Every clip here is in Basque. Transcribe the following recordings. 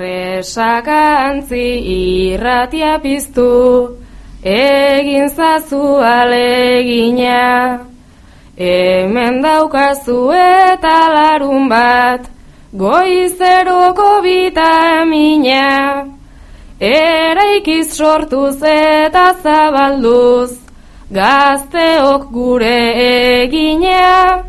presakantzi irratia piztu, egin zazu alegina. Hemen daukazu eta larun bat, goizeroko bitamina. Eraikiz sortuz eta zabalduz, gazteok gure egina.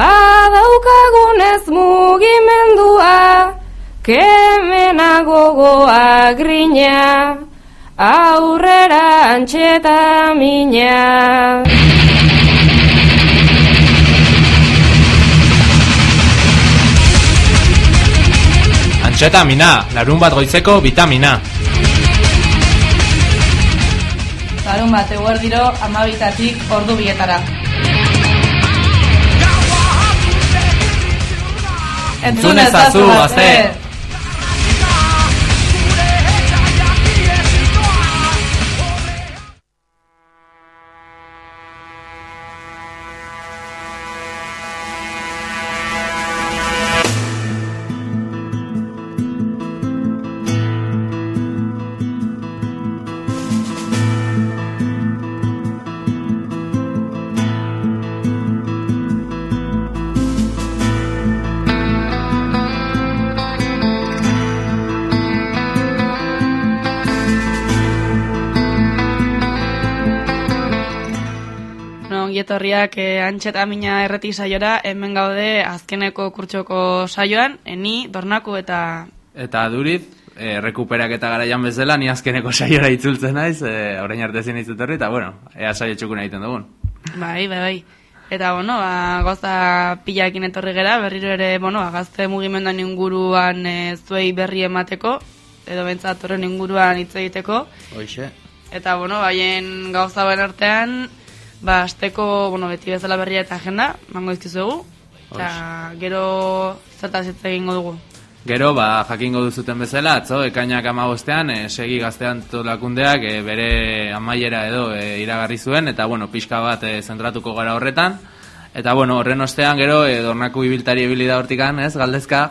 Badaukagunez mugimendua, kemena gogoa grina, aurrera antxeta mina. Antxetamina, larun bat goizeko vitamina. Larun bat eguerdiro amabitatik ordu bietara. Entzun ezazu, gazte! No, Gietorriak eh, antxetamina erreti saiora, hemen gaude azkeneko kurtsoko saioan, eni, dornaku eta... Eta duriz, e, rekuperak eta garaian bezala, ni azkeneko saiora itzultzen naiz, e, orain arte ezin izutorri, eta bueno, ea saio txukuna egiten dugun. Bai, bai, bai. Eta, bueno, ba, goza pilakin etorri gera, berriro ere, bueno, gazte mugimenduan inguruan e, zuei berri emateko, edo bentsat horren inguruan hitz egiteko. Hoxe. Eta, bueno, baien gauza bain artean, ba, asteko, bueno, beti bezala berria eta agenda, mango izkizuegu. Eta, gero zertaz hitz egingo dugu. Gero, ba, jakingo duzuten bezala, atzo, ekainak amabostean, e, segi gaztean tolakundeak e, bere amaiera edo e, iragarri zuen, eta, bueno, pixka bat e, zentratuko gara horretan. Eta, bueno, horren ostean, gero, e, dornako ibiltari ibili da hortikan, ez, galdezka,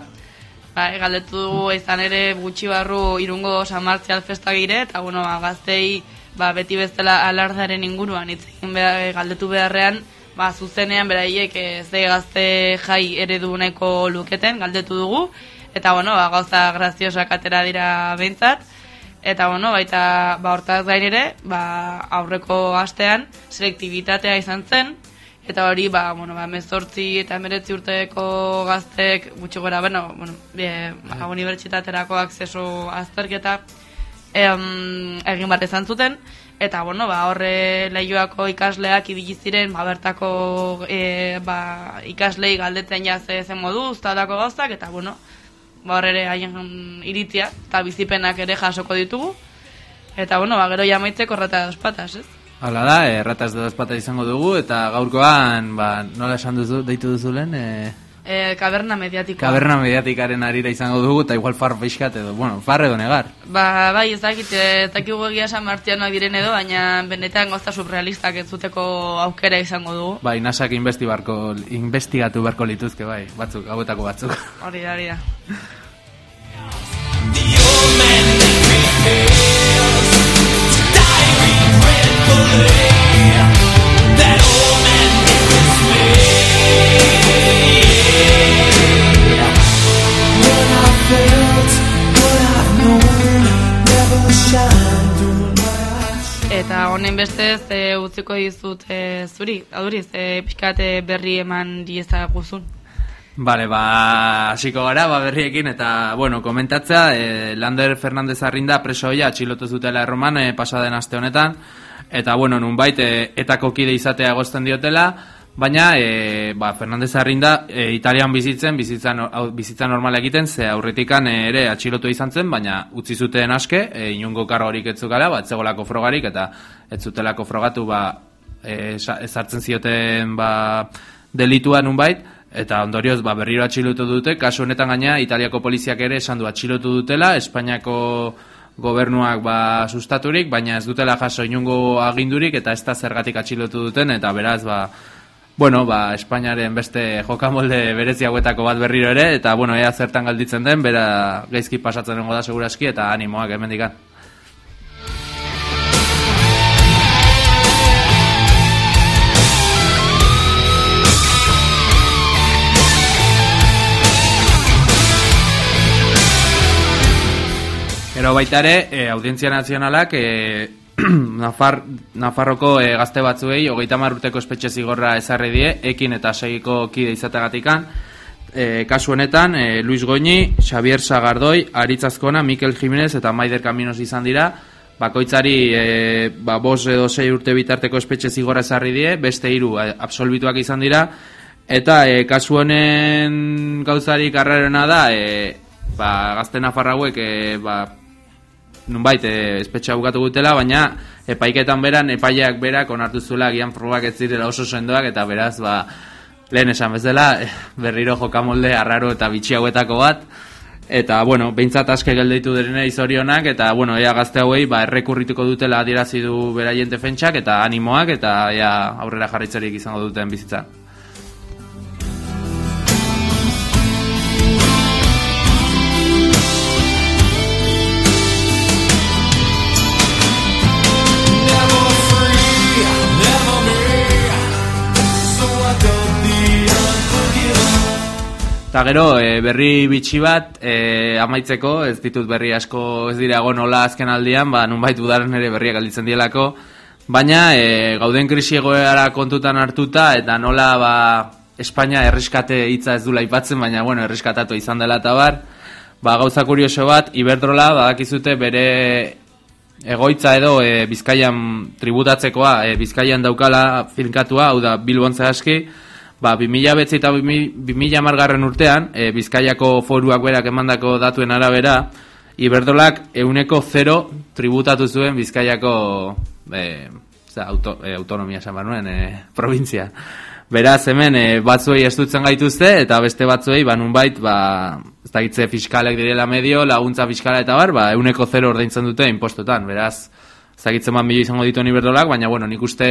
Ba, galdetu dugu izan ere gutxi barru irungo San Martzial festa gire, eta bueno, ba, gaztei ba, beti bezala alardaren inguruan hitz egin behar, galdetu beharrean, ba, zuzenean beraiek eh, ze gazte jai eredu nahiko luketen, galdetu dugu, eta bueno, ba, gauza graziosak atera dira behintzat, eta bueno, baita ba, hortaz gain ere, ba, aurreko astean selektibitatea izan zen, Eta hori, ba, bueno, ba, mezortzi eta emeretzi urteko gaztek gutxi gora, bueno, bueno, e, ba, unibertsitaterako akzeso azterketa em, egin bat izan zuten, eta, bueno, ba, horre lehioako ikasleak ibili ziren, ba, bertako e, ba, ikaslei galdetzen jaze zen modu, uztatako gauzak, eta, bueno, ba, horre ere haien iritzia, eta bizipenak ere jasoko ditugu, eta, bueno, ba, gero jamaitzeko rata dos patas, ez? Hala da, errataz da espata izango dugu, eta gaurkoan, ba, nola esan duzu, deitu duzu lehen, e, E, kaberna mediatikoa. kaberna mediatikaren arira izango dugu, eta igual far pixkat edo, bueno, far edo negar. Ba, bai, ez dakit, ez dakigu egia San Martianoak diren edo, baina benetan gozta surrealistak entzuteko aukera izango dugu. Bai, nasak investibarko, investigatu beharko lituzke, bai, batzuk, hauetako batzuk. Hori da, hori da. Eta honen bestez e, utziko dizut e, zuri, aduriz, e, pixkate berri eman diezaguzun. Bale, ba, hasiko gara, ba, berriekin, eta, bueno, komentatzea, e, Lander Fernandez Arrinda presoia atxilotu zutela erroman e, pasaden aste honetan, eta, bueno, nunbait, e, etako kide izatea egozten diotela, baina, e, ba, Fernandez Arrinda e, Italian bizitzen, bizitza, bizitza normala egiten, ze aurretikan e, ere atxilotu izan zen, baina utzi zuten aske, e, inungo kargorik etzukala, ba, etzegolako frogarik, eta ez zutelako frogatu, ba, ezartzen zioten, ba, delitua nunbait, eta ondorioz ba, berriro atxilotu dute, kasu honetan gaina Italiako poliziak ere esan du atxilotu dutela, Espainiako gobernuak ba, sustaturik, baina ez dutela jaso inungo agindurik eta ez da zergatik atxilotu duten, eta beraz ba, bueno, ba, Espainiaren beste jokamolde berezi hauetako bat berriro ere, eta, bueno, ea zertan galditzen den, bera geizki pasatzen da seguraski, eta animoak hemendikan. Gero baita ere, e, Audientzia Nazionalak e, Nafar, Nafarroko e, gazte batzuei hogeita urteko espetxe zigorra ezarri die, ekin eta segiko kide izategatikan. E, kasu honetan, e, Luis Goñi, Xavier Sagardoi, Aritz Azkona, Mikel Jimenez eta Maider Kaminos izan dira, bakoitzari e, ba, bos edo sei urte bitarteko espetxe zigorra ezarri die, beste hiru absolbituak izan dira, eta e, kasu honen gauzarik arrarena da, e, ba, gazte Nafarrauek e, ba, nunbait e, espetxa bukatu gutela, baina epaiketan beran epaileak berak onartu zuela gian frogak ez zirela oso sendoak eta beraz ba, lehen esan bezala eh, berriro jokamolde arraro eta bitxi hauetako bat eta bueno, behintzat aske geldeitu derene izorionak eta bueno, ea gazte hauei ba, errekurrituko dutela adierazi du beraien defentsak eta animoak eta ea aurrera jarritzerik izango duten bizitzan. Eta gero, e, berri bitxi bat, e, amaitzeko, ez ditut berri asko ez dira nola azken aldian, ba, nun baitu daren ere berriak alditzen dielako, baina e, gauden krisi egoera kontutan hartuta, eta nola ba, Espainia erreskate hitza ez dula ipatzen, baina bueno, erreskatatu izan dela eta bar, ba, gauza kurioso bat, Iberdrola, badakizute bere egoitza edo e, Bizkaian tributatzekoa, e, Bizkaian daukala finkatua, hau da Bilbontza aski, Ba, 2000 betzi eta 2000 margarren urtean, e, Bizkaiako foruak berak emandako datuen arabera, Iberdolak euneko zero tributatu zuen Bizkaiako e, za, auto, e, autonomia esan barnuen, e, provintzia. Beraz, hemen, e, batzuei estutzen gaituzte, eta beste batzuei, ba, bait, ba, ez da gitze fiskalek direla medio, laguntza fiskala eta bar, ba, euneko zero ordaintzen dute impostotan. Beraz, zagitzen bat milioi izango ditu iberdolak, baina bueno, nik uste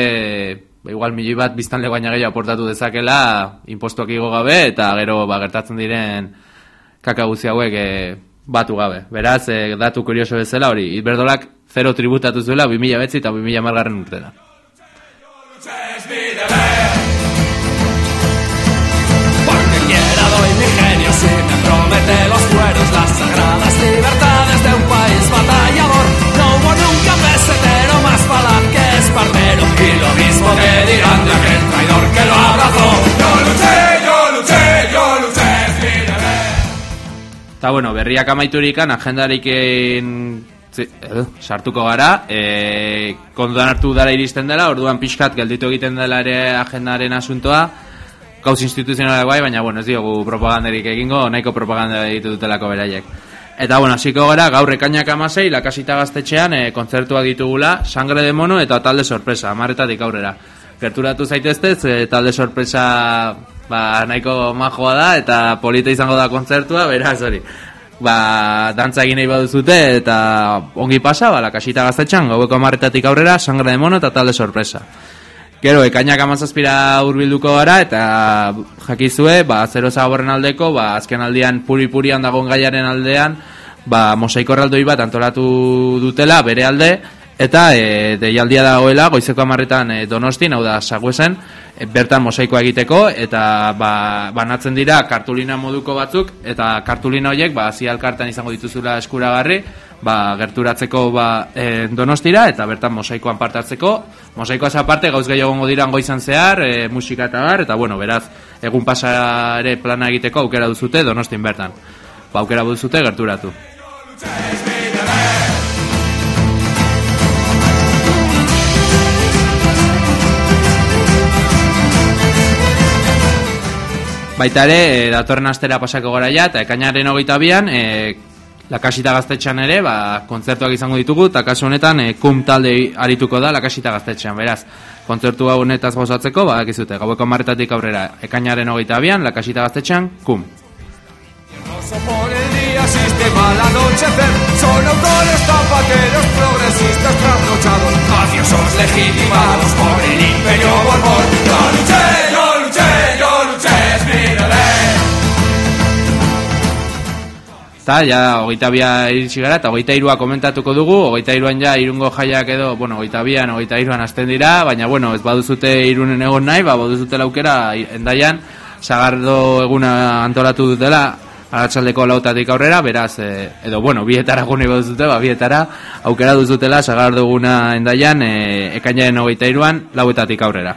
ba, igual milioi bat biztan baina gehiago aportatu dezakela impostuak igo gabe eta gero ba, gertatzen diren kakaguzi hauek e, batu gabe. Beraz, e, datu kurioso bezala hori, iberdolak zero tributatu zuela 2000 betzi eta 2000 margarren me promete los fueros las sagradas libertades traidor que lo abrazó. Yo luché, yo luché, yo luché. Eta bueno, berriak amaiturikan agendariken eh, sartuko gara e, konduan hartu dara iristen dela orduan pixkat gelditu egiten dela ere agendaren asuntoa gauz instituzionalak bai, baina bueno, ez diogu propaganderik egingo, nahiko propaganda ditu dutelako beraiek. Eta bueno, hasiko gara gaur ekainak amasei, lakasita gaztetxean e, kontzertua ditugula, sangre de mono eta talde sorpresa, amarretatik aurrera. Gerturatu zaiteztez, e, talde sorpresa ba, nahiko majoa da eta polita izango da kontzertua, beraz hori. Ba, dantza egin nahi baduzute eta ongi pasa, ba, lakasita gaztetxean, gaueko amarretatik aurrera, sangre de mono eta talde sorpresa. Gero, ekainak amazazpira urbilduko gara, eta jakizue, ba, zero zaborren aldeko, ba, azken aldean puri-purian dagoen gaiaren aldean, ba, mosaiko erraldoi bat antolatu dutela, bere alde, eta e, deialdia dagoela, goizeko amarretan e, donostin, hau da, saguesen, e, bertan mosaikoa egiteko, eta ba, banatzen dira kartulina moduko batzuk, eta kartulina horiek, ba, zialkartan izango dituzula eskuragarri, ba, gerturatzeko ba, e, donostira eta bertan mosaikoan partatzeko. Mosaikoaz aparte gauz gehiago diran goizan zehar e, musika eta bar eta bueno, beraz, egun pasa ere plana egiteko aukera duzute donostin bertan. Ba, aukera duzute gerturatu Baita ere, e, datorren astera pasako gara ja, eta ekainaren hogeita bian, e, Lakasita gaztetxean ere, ba, kontzertuak izango ditugu, eta kasu honetan, e, kum talde arituko da Lakasita gaztetxean, beraz. Kontzertu hau honetaz gozatzeko, ba, ekizute, gaueko marretatik aurrera, ekainaren hogeita abian, Lakasita gaztetxean, kum. Mafiosos legitimados por el imperio borbón Yo luché, ezta, ja, hogeita bia iritsi gara, eta hogeita irua komentatuko dugu, hogeita iruan ja, irungo jaiak edo, bueno, hogeita bian, hogeita iruan azten dira, baina, bueno, ez baduzute irunen egon nahi, ba, baduzute laukera, endaian, sagardo eguna antolatu dutela, aratsaldeko lautatik aurrera, beraz, e, edo, bueno, bietara gune baduzute, ba, bietara, aukera duzutela, sagardo eguna endaian, e, ekainaren hogeita iruan, lauetatik aurrera.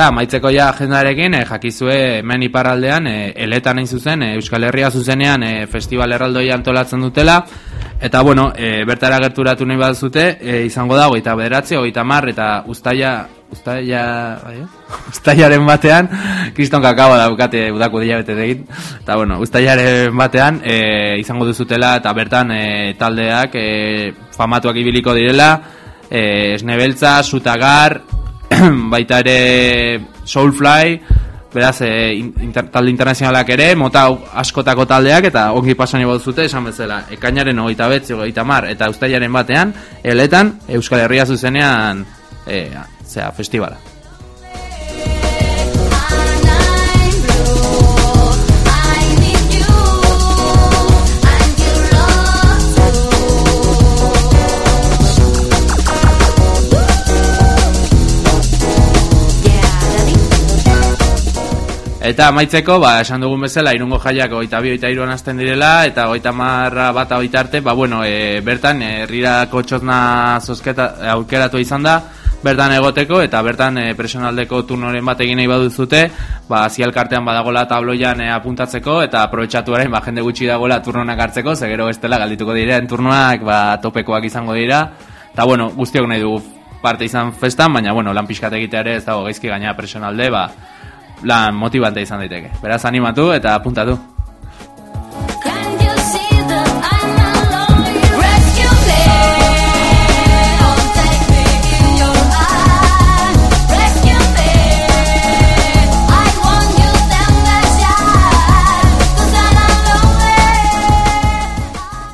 Eta amaitzeko ja agendarekin, e, jakizue hemen iparraldean, e, eletan hain zuzen, e, Euskal Herria zuzenean e, festival erraldoi antolatzen dutela, eta bueno, e, bertara gerturatu nahi bat zute, e, izango da, hogeita bederatzi, hogeita mar, eta ustaia, ustaia, bai, eh? ustaiaren batean, kriston kakao daukate udako dira bete egin, eta bueno, ustaiaren batean, e, izango duzutela, eta bertan e, taldeak e, famatuak ibiliko direla, e, Esnebeltza, Sutagar, baita ere Soulfly, beraz, e, inter, talde internazionalak ere, mota askotako taldeak, eta ongi pasani bat zute, esan bezala, ekainaren hogeita betzi, hogeita mar, eta ustailaren batean, eletan, Euskal Herria zuzenean, e, zera, festivala. Eta amaitzeko, ba, esan dugun bezala, irungo jaiak oita bi, oita iruan azten direla, eta oita marra bat oita arte, ba, bueno, e, bertan, herrirako txotna zozketa aukeratu izan da, bertan egoteko, eta bertan e, presionaldeko turnoren bat egin nahi baduzute, ba, zialkartean badagola tabloian e, apuntatzeko, eta aprobetsatuaren, ba, jende gutxi dagoela turnonak hartzeko, ze gero bestela galdituko diren turnoak, ba, topekoak izango dira, eta, bueno, guztiok nahi dugu parte izan festan, baina, bueno, lan pixkat egitea ere ez dago gaizki gaina presionalde, ba, lan motibante izan daiteke. Beraz animatu eta apuntatu.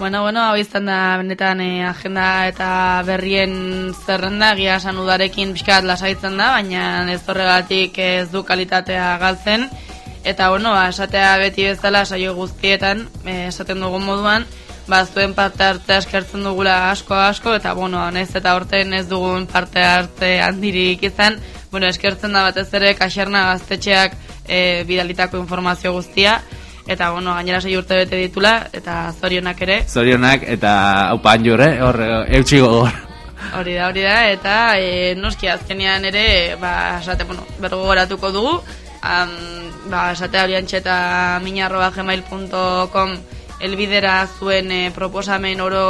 Bueno, bueno, hau izan da benetan eh, agenda eta berrien zerrenda, egia esan udarekin pixkat lasaitzen da, baina ez horregatik ez du kalitatea galtzen. Eta, bueno, ba, esatea beti bezala saio guztietan, eh, esaten dugun moduan, ba, zuen parte hartzea eskertzen dugula asko asko, eta, bueno, nez eta horten ez dugun parte hartze handirik izan, bueno, eskertzen da batez ere kaxerna gaztetxeak eh, bidalitako informazio guztia, eta, bueno, gainera sei urte bete ditula, eta zorionak ere, Zorionak eta haupa anjur, eh? Hor, eutxi gogor. Hori da, hori da, eta e, noski azkenean ere, ba, esate, bueno, bergogoratuko dugu, am, ba, esate horiantxe eta minarroa gmail.com elbidera zuen e, proposamen oro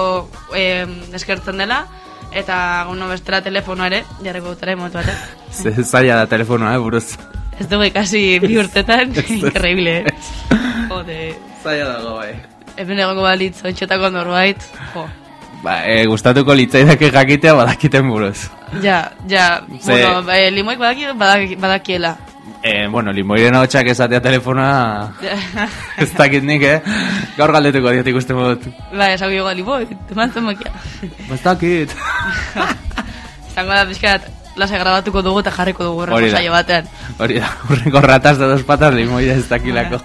e, eskertzen dela, eta, bueno, bestela telefono ere, jarriko dutera emotu batek. Ze zaila da telefonoa, eh, buruz. Ez dugu ikasi bi urtetan, increíble, eh? Jode, Zaila dago, bai. hemen egongo balitz, ontsetako norbait, jo. Ba, e, gustatuko litzaidake jakitea badakiten buruz. Ja, ja, Ze- bueno, e, limoik badaki, badaki, badakiela. E, bueno, limoiren hau txak esatea telefonoa ez dakit nik, eh? Gaur galdetuko diot ikusten dut. Ba, esan gego limoi, eman zenbakia. Ba, ez dakit. Zango da, pixkat, lasa grabatuko dugu eta jarriko dugu da. saio batean. Hori da, urrengo ratas de dos patas limoia ez dakilako.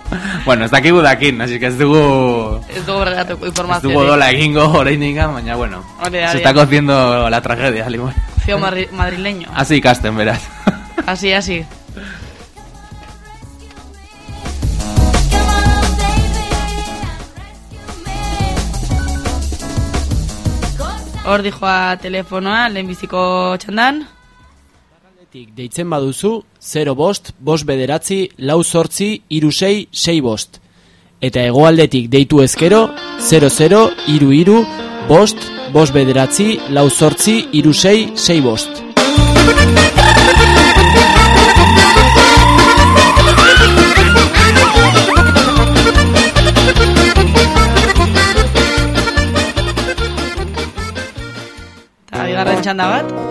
bueno, ez dakigu dakin, así que ez dugu... Ez dugu Ez informazio. dugu dola egingo oraindik, baina bueno. Hori da, Se está da. cociendo la tragedia, limoi. Fio madri madrileño. Así ikasten, beraz. Así, así. Hor dijoa telefonoa, lehenbiziko txandan. Tik deitzen baduzu 0 bost, bost bederatzi, lau sortzi, iru sei, bost. Eta hegoaldetik deitu ezkero 00 iru iru, bost, bost bederatzi, lau zortzi, iru sei, bost. Bigarren txanda bat.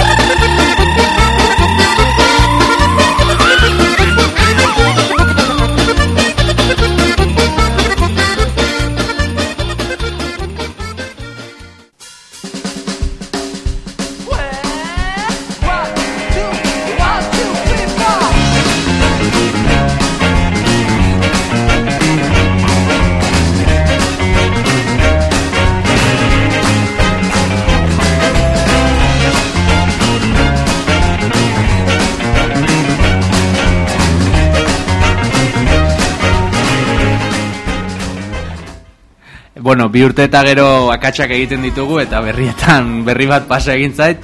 Bueno, bi urte eta gero akatsak egiten ditugu eta berrietan berri bat pasa egin zait.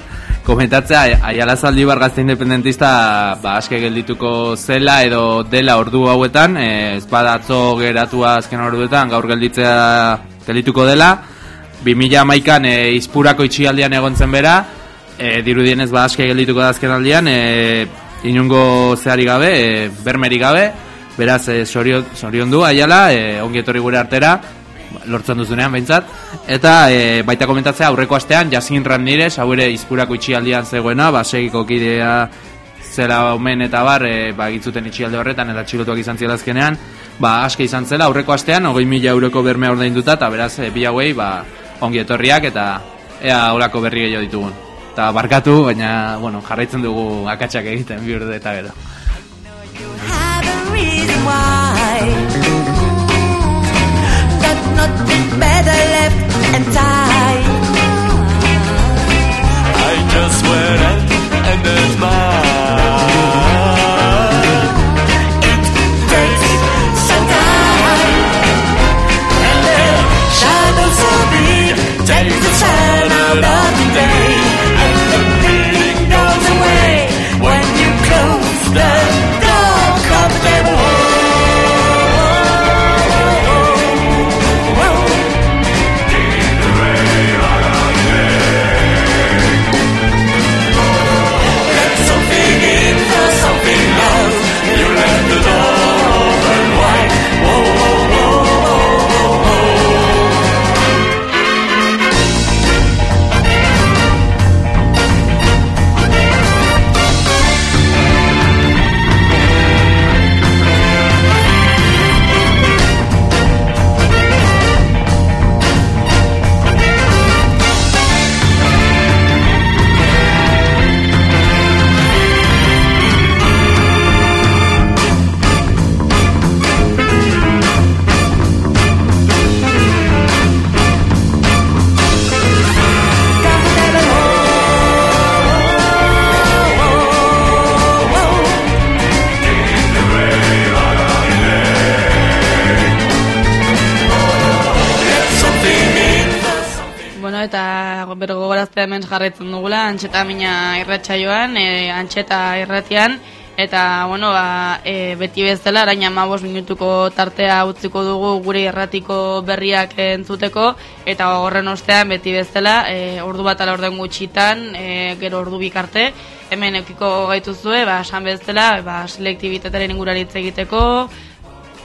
Komentatzea, Aiala Zaldibar gazte independentista ba, aske geldituko zela edo dela ordu hauetan, e, ez bada atzo geratua azken orduetan, gaur gelditzea geldituko dela. 2000 amaikan e, izpurako itxialdian egon zen bera, e, dirudienez ba aske geldituko da azken aldian, e, inungo zehari gabe, e, bermeri gabe, beraz, e, sorion, sorion du Aiala, e, ongi etorri gure artera, lortzen duzunean behintzat. Eta e, baita komentatzea aurreko astean Jasin Ramnires hau ere izpurako itxialdian zegoena ba segiko kidea zela omen eta bar e, ba gitzuten itxialde horretan eta txilotuak izan ziela azkenean ba aske izan zela. Aurreko astean 20.000 euroko bermea ordainduta eta beraz e, bi hauei ba ongi etorriak eta ea holako berri gehiago ditugun. Eta barkatu baina bueno jarraitzen dugu akatsak egiten bi urte eta gero not been better left and tied. I just went out and admired. It takes some time, and the shadows will be take the sun out of the day. Jarraitzen dugula, antxeta mina irratsaioan, e, antxeta irratian, eta, bueno, ba, e, beti bezala, arain amabos minutuko tartea utziko dugu gure irratiko berriak entzuteko, eta horren ostean beti bezala, e, ordu bat ala orden gutxitan, e, gero ordu bikarte, hemen eukiko gaituzue, ba, esan bezala, ba, selektibitataren inguraritz egiteko,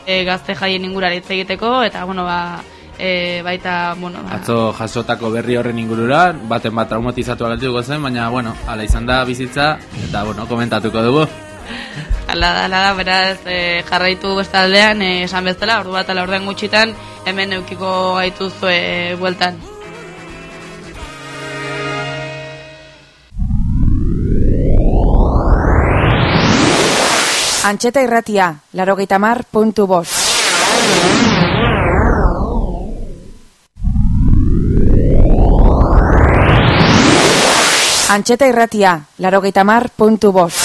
e, gazte jaien inguraritz egiteko, eta, bueno, ba, e, baita, bueno, ba, Atzo jasotako berri horren ingurura, baten bat traumatizatu agaltuko zen, baina, bueno, ala izan da bizitza, eta, bueno, komentatuko dugu. Ala da, ala da, beraz, e, jarraitu bestaldean, e, esan bezala, ordu bat ala orden gutxitan, hemen eukiko gaituzu e, bueltan. Antxeta irratia, larogeita mar puntu bost. Antxeta irratia, larogeita mar puntu bost.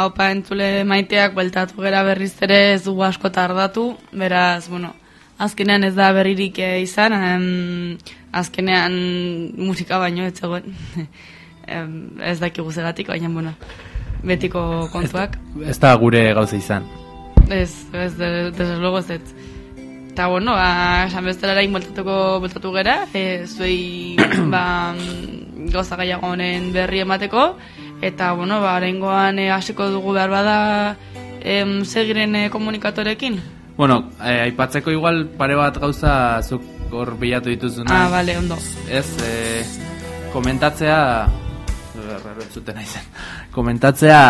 Haupa entzule maiteak bueltatu gera berriz ere ez dugu asko tardatu, beraz, bueno, azkenean ez da berririk eh, izan, em, azkenean musika baino ez zegoen. Ez dakigu zegatik, baina, bueno, betiko kontuak. Ez da gure gauza izan. Ez, ez, de- desde luego ez ez. Eta, bueno, ba, esan bestela erain bueltatu gera, e, zuei ba, gauza gehiago honen berri emateko, eta, bueno, ba, oraingoan e, hasiko dugu behar bada em, segiren e, komunikatorekin. Bueno, eh, aipatzeko igual pare bat gauza zuk hor bilatu dituzuna. Ah, bale, ondo. Ez, eh, komentatzea... Raro entzuten naizen. Komentatzea...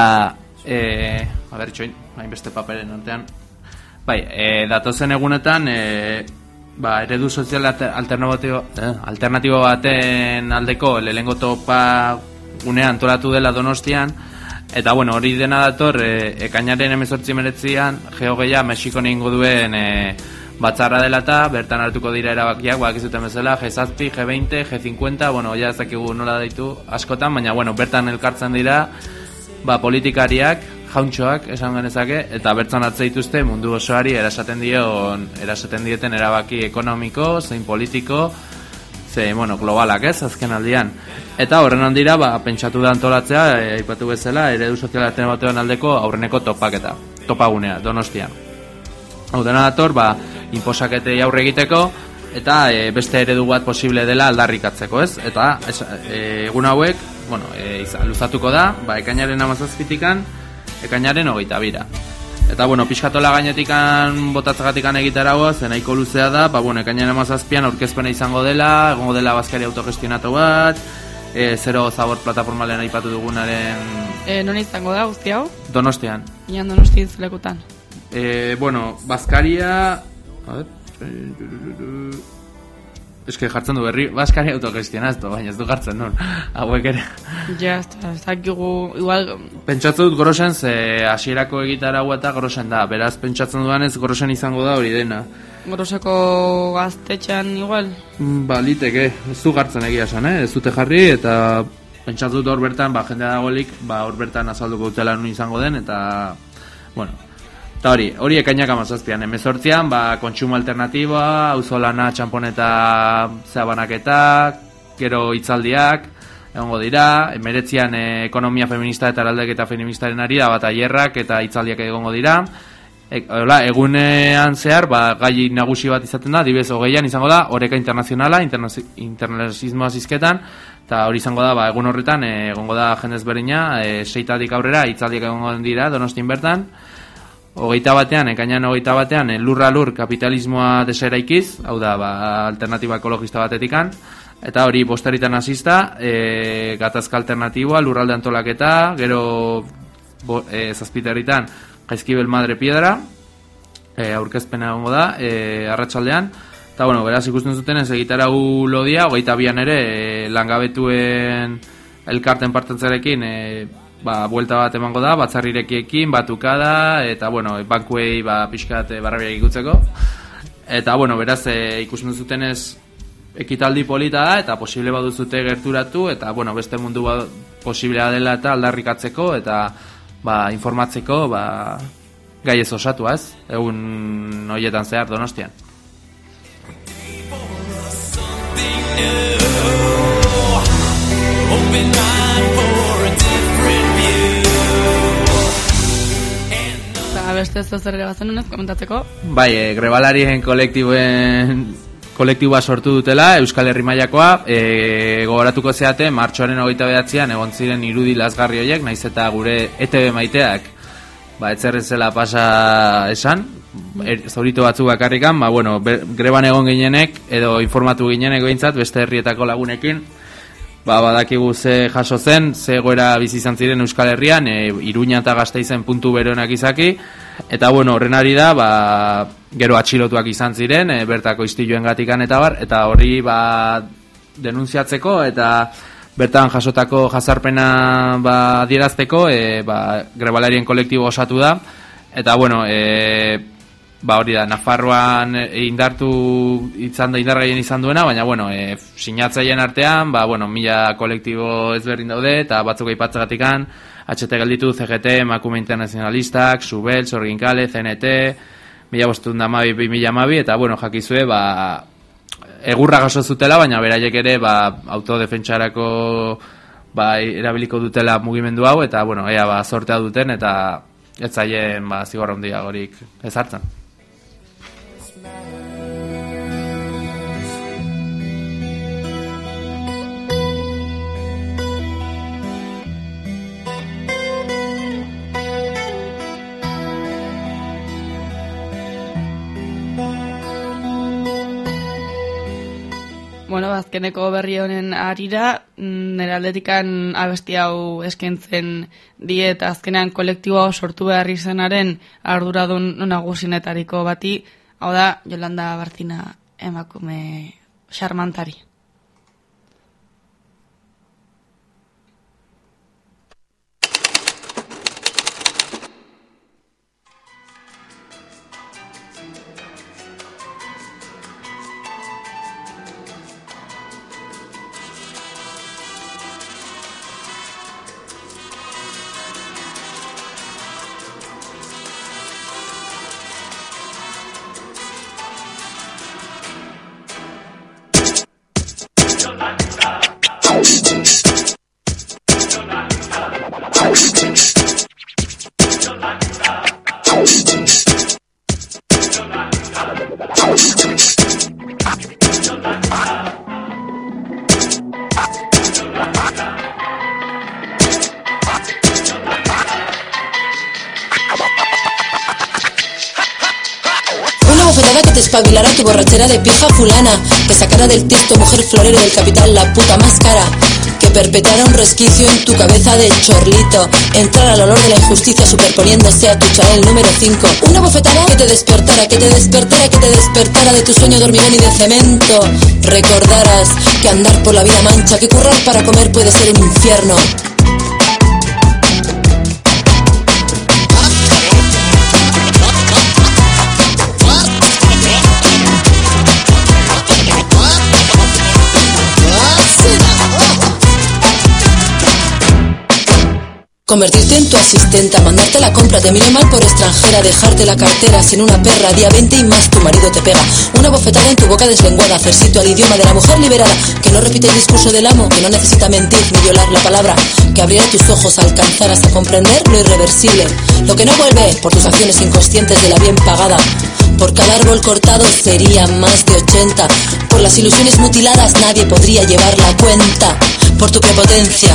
Eh, a ber, itxoin, hainbeste paperen artean. Bai, eh, datozen egunetan... Eh, ba, eredu sozial alter- alternatibo, eh, alternatibo baten aldeko lehengo topa gunean antolatu dela donostian, eta bueno, hori dena dator, e, ekainaren emezortzi meretzian, geogeia Mexikon egingo duen e, batzarra dela eta bertan hartuko dira erabakiak, bak izuten bezala, G7, G20, G50, bueno, ja ez dakigu nola daitu askotan, baina bueno, bertan elkartzen dira, ba, politikariak, jauntxoak, esan genezake, eta bertzan hartze dituzte mundu osoari erasaten dion, erasaten dieten erabaki ekonomiko, zein politiko, ze, bueno, globalak ez, azken aldian. Eta horren handira, ba, pentsatu da antolatzea, e, aipatu bezala, eredu soziala batean aldeko aurreneko topaketa, topagunea, donostian. Hau dena dator, ba, inposaketei aurre egiteko, eta e, beste eredu bat posible dela aldarrikatzeko, ez? Eta e, egun hauek, bueno, e, izan, luzatuko da, ba, ekainaren amazazpitikan, ekainaren hogeita bira. Eta, bueno, pixkatola gainetikan botatzegatikan egitaragoa, zen nahiko luzea da, ba, bueno, ekainaren amazazpian aurkezpena izango dela, egongo dela bazkari autogestionatu bat, e, zero zabor plataformalen aipatu dugunaren E, non izango da guzti hau? donostian. Ian donosti zelekutan. Eh, bueno, Baskaria... A ver... Es que jartzen du berri, Baskaria autogestionazto, baina ez du jartzen nun. Hauek ere. Ja, ez da- ez dakigu, igual, Pentsatzu dut gorosen, ze hasierako egitaragua eta gorosen da. Beraz, pentsatzen dudanez gorosen izango da hori dena. goroseko gaztetxean igual. Mm, Ba, liteke, ez du jartzen egia esan, eh? Ez dute jarri, eta pentsatu dut hor bertan, ba, jendea dagoelik, ba, hor bertan azalduko dutela nun izango den, eta, bueno, eta hori, hori ekainak amazazpian, emezortzian, ba, kontsumo alternatiboa, auzolana, txamponeta, zeabanaketak, gero hitzaldiak, egongo dira, emeretzian eh, ekonomia feminista eta eraldeketa feministaren ari da, bat aierrak eta hitzaldiak egongo dira, E, hola, egunean zehar, ba, gai nagusi bat izaten da, dibez hogeian izango da, oreka internazionala, internazi- internazismoa zizketan, eta hori izango da, ba, egun horretan, e, egongo da jendez berina, e, seitatik aurrera, hitzaldiak egongo dira, donostin bertan, hogeita batean, ekainan hogeita batean, lurra lur kapitalismoa deseraikiz, hau da, ba, alternatiba ekologista batetikan, eta hori posteritan hasista, e, gatazka alternatiboa, lurralde antolaketa, gero bo, e, zazpiterritan, Jaizkibel Madre Piedra, e, aurkezpena egongo da, e, arratsaldean eta bueno, beraz ikusten zuten ez egitaragu lodia, hogeita bian ere, e, langabetuen elkarten partatzearekin, e, ba, buelta bat emango da, batzarrirekiekin, batukada, eta bueno, bankuei ba, pixkat e, barrabiak ikutzeko. Eta bueno, beraz e, ikusten zuten ez ekitaldi polita da, eta posible baduzute gerturatu, eta bueno, beste mundu ba, posiblea dela eta aldarrikatzeko, eta ba, informatzeko, ba, gai ez osatua ez, egun hoietan zehar donostian. Open mind for beste ez zer bazen honez, komentatzeko. Bai, e, grebalarien kolektiboen kolektiboa sortu dutela, Euskal Herri mailakoa, e, gogoratuko zeate, martxoaren hogeita behatzean, egon ziren irudi lasgarri horiek, naiz eta gure ETB maiteak, ba, etzerrezela pasa esan, er, zauritu batzuk bakarrikan, ba, bueno, be, greban egon ginenek, edo informatu ginenek behintzat, beste herrietako lagunekin, ba, badakigu ze jaso zen, ze goera bizi izan ziren Euskal Herrian, e, Iruña eta Gasteizen puntu beroenak izaki, eta bueno, horren ari da, ba, gero atxilotuak izan ziren, e, bertako istiluen gatikan eta bar, eta hori ba, denunziatzeko, eta bertan jasotako jazarpena ba, adierazteko, e, ba, grebalarien kolektibo osatu da, eta bueno, e, ba hori da, Nafarroan indartu izan da indargaien izan duena, baina bueno, e, sinatzaileen artean, ba bueno, mila kolektibo ezberdin daude eta batzuk aipatzegatikan HT gelditu CGT, Emakume Internazionalistak, Subel, Zorginkale, CNT, mila bostun da mabi, bi mila mabi, eta bueno, jakizue, ba, egurra gaso zutela, baina beraiek ere, ba, autodefentsarako ba, erabiliko dutela mugimendu hau, eta bueno, ea, ba, sortea duten, eta ez zaien, ba, zigorra handia gorik ezartzen. Bueno, azkeneko berri honen arira, mm, nire aldetikan abesti hau eskentzen diet azkenean kolektiboa sortu behar izanaren arduradun nagusinetariko bati, hau da, Jolanda Bartzina emakume xarmantari. Bofetada que te espabilará tu borrachera de pija fulana, que sacara del tiesto mujer florero del capital la puta máscara, que perpetrara un resquicio en tu cabeza de chorlito, entrar al olor de la injusticia superponiéndose a tu Chanel número 5. Una bofetada que te despertara, que te despertara, que te despertara de tu sueño de hormigón y de cemento. Recordaras que andar por la vida mancha, que currar para comer puede ser un infierno. Convertirte en tu asistenta, mandarte la compra, te mire mal por extranjera, dejarte la cartera sin una perra, día 20 y más tu marido te pega. Una bofetada en tu boca deslenguada, hacer sitio al idioma de la mujer liberada, que no repite el discurso del amo, que no necesita mentir ni violar la palabra, que abriera tus ojos, alcanzar hasta comprender lo irreversible, lo que no vuelve por tus acciones inconscientes de la bien pagada. Por cada árbol cortado serían más de 80. Por las ilusiones mutiladas nadie podría llevar la cuenta. Por tu prepotencia,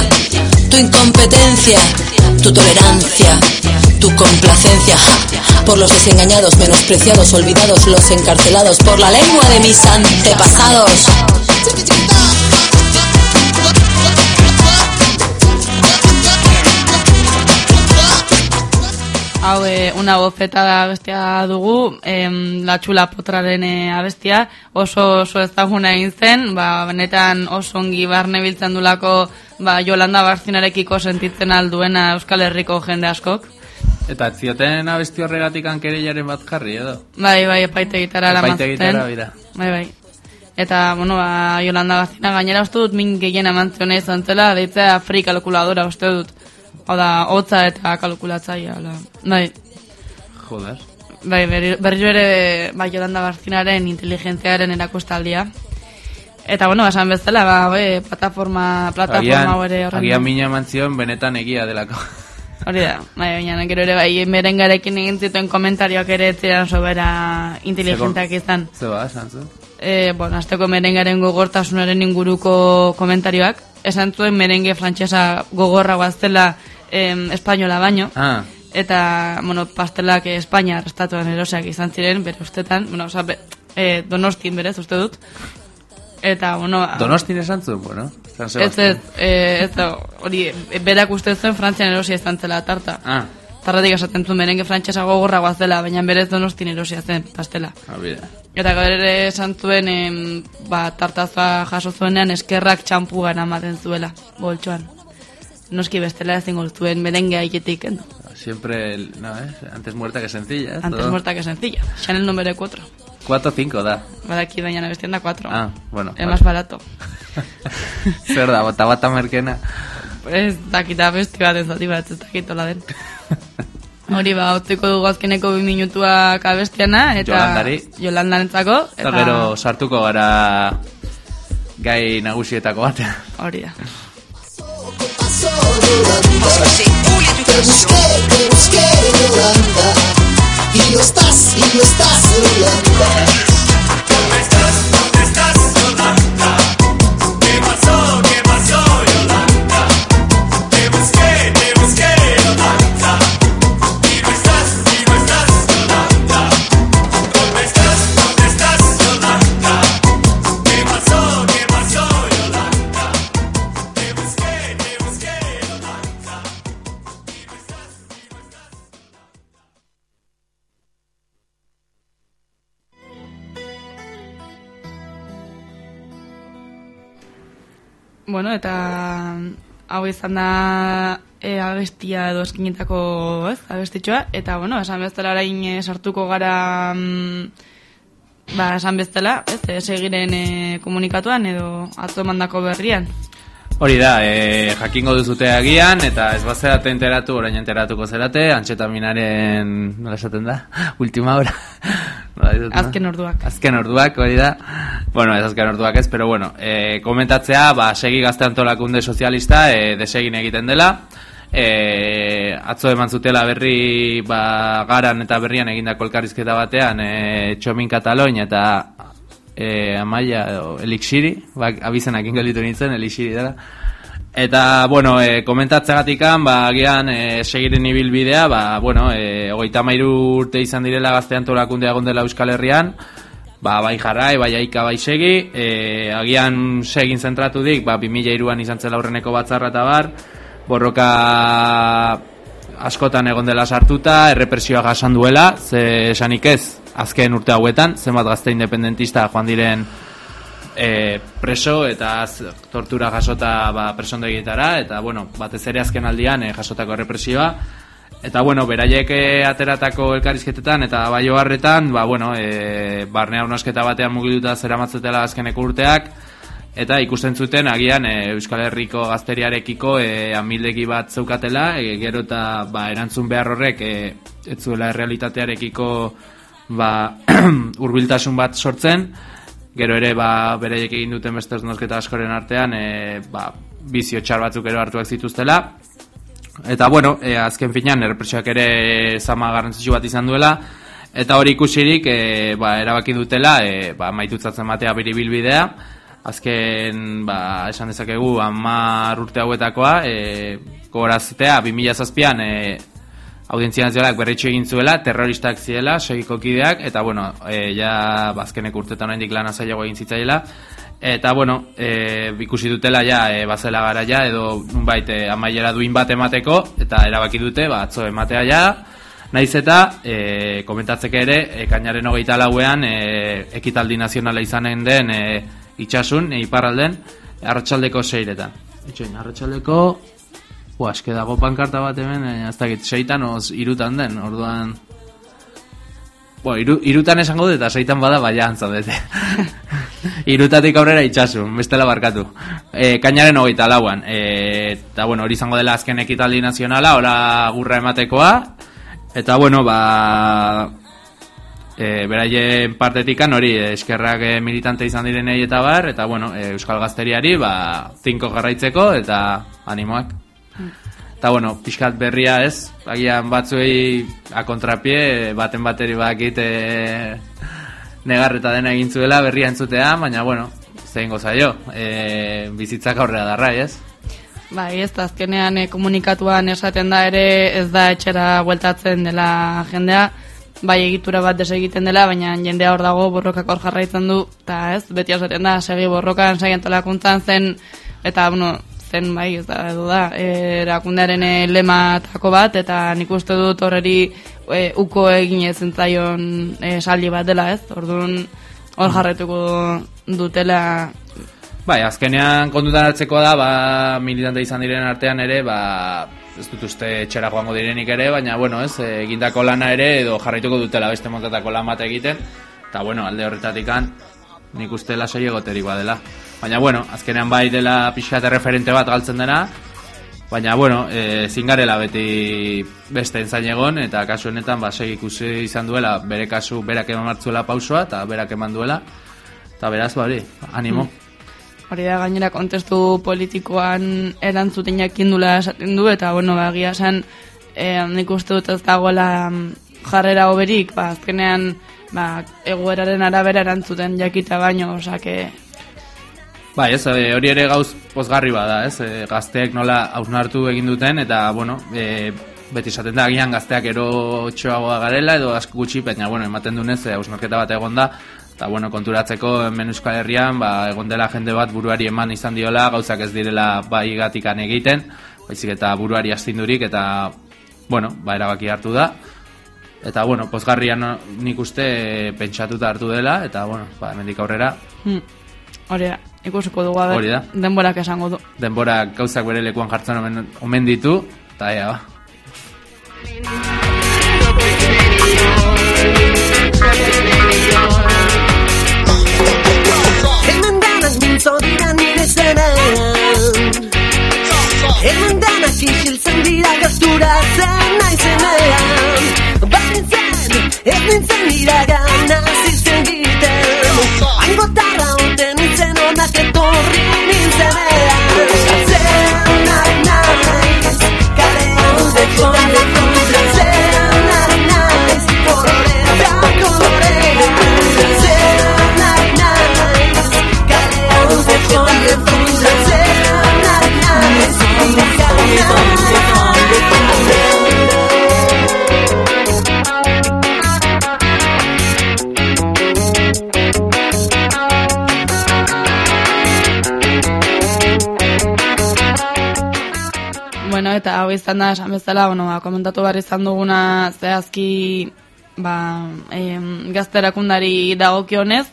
tu incompetencia, tu tolerancia, tu complacencia. Por los desengañados, menospreciados, olvidados, los encarcelados. Por la lengua de mis antepasados. Hau, e, una bofetada abestia dugu, em, la txula potraren e, abestia, oso oso ezaguna egin zen, ba, benetan oso ongi barne biltzen dulako ba, Jolanda Barzinarekiko sentitzen alduena Euskal Herriko jende askok. Eta zioten abesti horregatik ankereilaren bat jarri, edo? Bai, bai, epaitegitara Epaitegitara, eramazten. bira. Bai, bai. Eta, bueno, ba, Jolanda Barzina gainera uste dut min gehien amantzionea izan zela, deitzea free kalkuladora uste dut. Hau da, hotza eta kalkulatzaia. Hala. Bai, Joder. bai, berri- berriro ere bai, Jolanda Barzinaren inteligentziaren erakustaldia. Eta, bueno, esan bezala, ba, bai, plataforma, plataforma hau ere horren. agian mina eman zion benetan egia delako. Hori da, bai, baina gero ere bai, merengarekin egin zituen komentarioak ere ez ziren sobera inteligenteak izan. Ze ba, esan zu? E, bueno, azteko merengaren gogortasunaren inguruko komentarioak. Esan zuen merenge frantsesa gogorra guaztela em, espainola baino. Ah, Eta, bueno, pastelak Espainia estatuan eroseak izan ziren, bere ustetan, bueno, oza, be, eh, donostin berez, uste dut. Eta, bueno... Donostin esan zuen, bueno. San Ez, Sebastian. ez, eh, ez, hori, berak uste zuen Frantzian erosia izan zela tarta. Ah, Tarratik esaten zuen merenge frantsesa gogorra guazela, baina berez donostin erosia zen pastela. ah, bida. Eta gero ere esan zuen, em, ba, tartaza jaso zuenean eskerrak txampugan amaten zuela, boltxoan. Noski bestela ezingo zuen merenge haietik kendu. Siempre, el- no, eh? Antes muerta que sencilla. ¿eh? Antes Todo. muerta que sencilla. Chanel número 4. 4 5 da. Badaki baina bestian da 4. Ah, bueno. Es vale. más barato. Zer da, bata bata merkena. ez dakita besti bat ez zati bat ez dakitola den. Hori ba, utziko dugu azkeneko bi minutuak abestiana, eta Yolandari. Yolandarentzako, Eta gero sartuko gara gai nagusietako batean. hori da. Y no estás, y no estás Yolanda Bueno, eta hau izan da e, abestia edo eskinetako, ez, abestitxoa, eta bueno, esan bezala orain e, sartuko gara mm, ba, esan bezala, ez, e, segiren e, komunikatuan edo atzo mandako berrian. Hori da, e, jakingo duzute agian, eta ez bazerate enteratu, orain enteratuko zerate, antxetaminaren, nola esaten da, última hora. Azken orduak. Azken orduak, hori da. Bueno, ez azken orduak ez, pero bueno, e, komentatzea, ba, segi gazte antolakunde sozialista, e, desegin egiten dela, e, atzo eman zutela berri ba, garan eta berrian egindako elkarrizketa batean e, Txomin Kataloin eta e, Amaia edo Elixiri, ba, abizenak ingelitu nintzen, Elixiri dela. Eta, bueno, e, komentatzeagatikan, ba, agian e, segiren ibilbidea, ba, bueno, e, hogeita mairu urte izan direla gazte antolakundea dela Euskal Herrian, ba, bai jarrai, bai aika, bai segi, e, agian segin zentratu dik, ba, 2002an izan zela aurreneko batzarra eta bar, borroka askotan egon dela sartuta, errepresioa jasan duela, ze esanik ez, azken urte hauetan, zenbat gazte independentista joan diren e, preso eta az, tortura jasota ba, presondegietara, eta bueno, batez ere azken aldian e, jasotako errepresioa, Eta bueno, beraiek eh, ateratako elkarrizketetan eta baio harretan, ba bueno, e, barnea unasketa batean mugituta zeramatzetela azkeneko urteak eta ikusten zuten agian e, Euskal Herriko gazteriarekiko e, amildegi bat zeukatela, e, gero eta ba, erantzun behar horrek e, ez zuela errealitatearekiko ba, hurbiltasun bat sortzen, gero ere ba, beraiek egin duten beste unasketa askoren artean e, ba, bizio txar batzuk ero hartuak zituztela, Eta bueno, e, azken finean errepresioak ere zama garrantzitsu bat izan duela. Eta hori ikusirik e, ba, erabaki dutela e, ba, maitutzatzen batea biribilbidea azken ba, esan dezakegu hamar urte hauetakoa e, gogorazitea 2007an e, audientzia nazionalak berritxo egin zuela terroristak ziela, segiko kideak eta bueno, e, ja ba, azkeneko urtetan oraindik lana zailago egin zitzaiela Eta, bueno, e, ikusi dutela ja, e, bazela gara ja, edo nunbait e, amaiera duin bat emateko, eta erabaki dute, ba, atzo ematea ja, naiz eta, e, komentatzeke ere, e, kainaren hogeita lauean, e, ekitaldi nazionala izanen den e, itxasun, iparralden, arratsaldeko seiretan. Itxoin, arratsaldeko, Ua, eske dago pankarta bat hemen, e, ez dakit, seitan oz irutan den, orduan... Bo, iru, irutan esango dut, eta seitan bada baina antzadete. Irutatik aurrera itxasun, bestela barkatu. E, kainaren hogeita lauan. E, eta, bueno, hori izango dela azken ekitaldi nazionala, ora gurra ematekoa. Eta, bueno, ba... E, beraien partetikan hori e, eskerrak e, militante izan direnei eta bar, eta, bueno, e, Euskal Gazteriari, ba, tinko jarraitzeko, eta animoak. Eta, bueno, pixkat berria ez, agian batzuei akontrapie, baten bateri bakit e, negarreta dena egin zuela berria entzutea, baina, bueno, zein zaio, e, bizitzak aurrera darrai, ez? Bai, ez da azkenean komunikatuan esaten da ere ez da etxera bueltatzen dela jendea, bai egitura bat desegiten dela, baina jendea hor dago borrokak hor jarraitzen du, eta ez, beti esaten da, segi borrokan, segi antolakuntzan zen, eta, bueno, zen bai, ez da, edo da, erakundearen lematako bat, eta nik uste dut horreri e, uko egin ezen zaion e, saldi bat dela, ez? Orduan hor jarretuko dutela Bai, azkenean kontutan hartzeko da, ba, militante izan diren artean ere, ba, ez dut uste etxera joango direnik ere, baina, bueno, ez, e, egindako lana ere, edo jarraituko dutela beste montatako lan bat egiten, eta, bueno, alde horretatikan, nik uste lasai egoterikoa dela. Baina, bueno, azkenean bai dela pixkat referente bat galtzen dena, Baina, bueno, e, zingarela beti beste enzain egon, eta kasu honetan, ba, ikusi izan duela, bere kasu, berak eman martzuela pausoa, eta berak eman duela, eta beraz, bari, animo. Hori da gainera kontestu politikoan erantzuten jakindula esaten du, eta bueno, ba, egia esan, eh, nik uste dut ez dagoela mm, jarrera hoberik, ba, azkenean, ba, egoeraren arabera erantzuten jakita baino, osake, Bai, ez, e, hori ere gauz pozgarri bada, ez, e, gazteek nola hausnartu egin duten, eta, bueno, e, beti esaten da, agian gazteak ero txoagoa garela, edo asko gutxi, baina, bueno, ematen dunez, hausnarketa bat egon da, eta, bueno, konturatzeko hemen Euskal Herrian, ba, egon dela jende bat buruari eman izan diola, gauzak ez direla bai gatikan egiten, baizik eta buruari astindurik, eta, bueno, ba, erabaki hartu da, eta, bueno, pozgarria no, nik uste pentsatuta hartu dela, eta, bueno, ba, hemendik aurrera, hmm, hori da, ikusiko dugu, a ber, Hori da. denborak esango du. denbora gauzak bere lekuan jartzen omen, omen ditu, eta ea, ba. Mintzo dira nire zenean Hemen danak isiltzen dira gerturatzen naizenean Bat nintzen, ez nintzen iragana zizten egiten. Angotarra hoten nintzen onak etorri nintzenean Bueno, eta hau izan da, esan bezala, bueno, ba, komentatu behar izan duguna zehazki ba, em, gazterakundari dagokionez,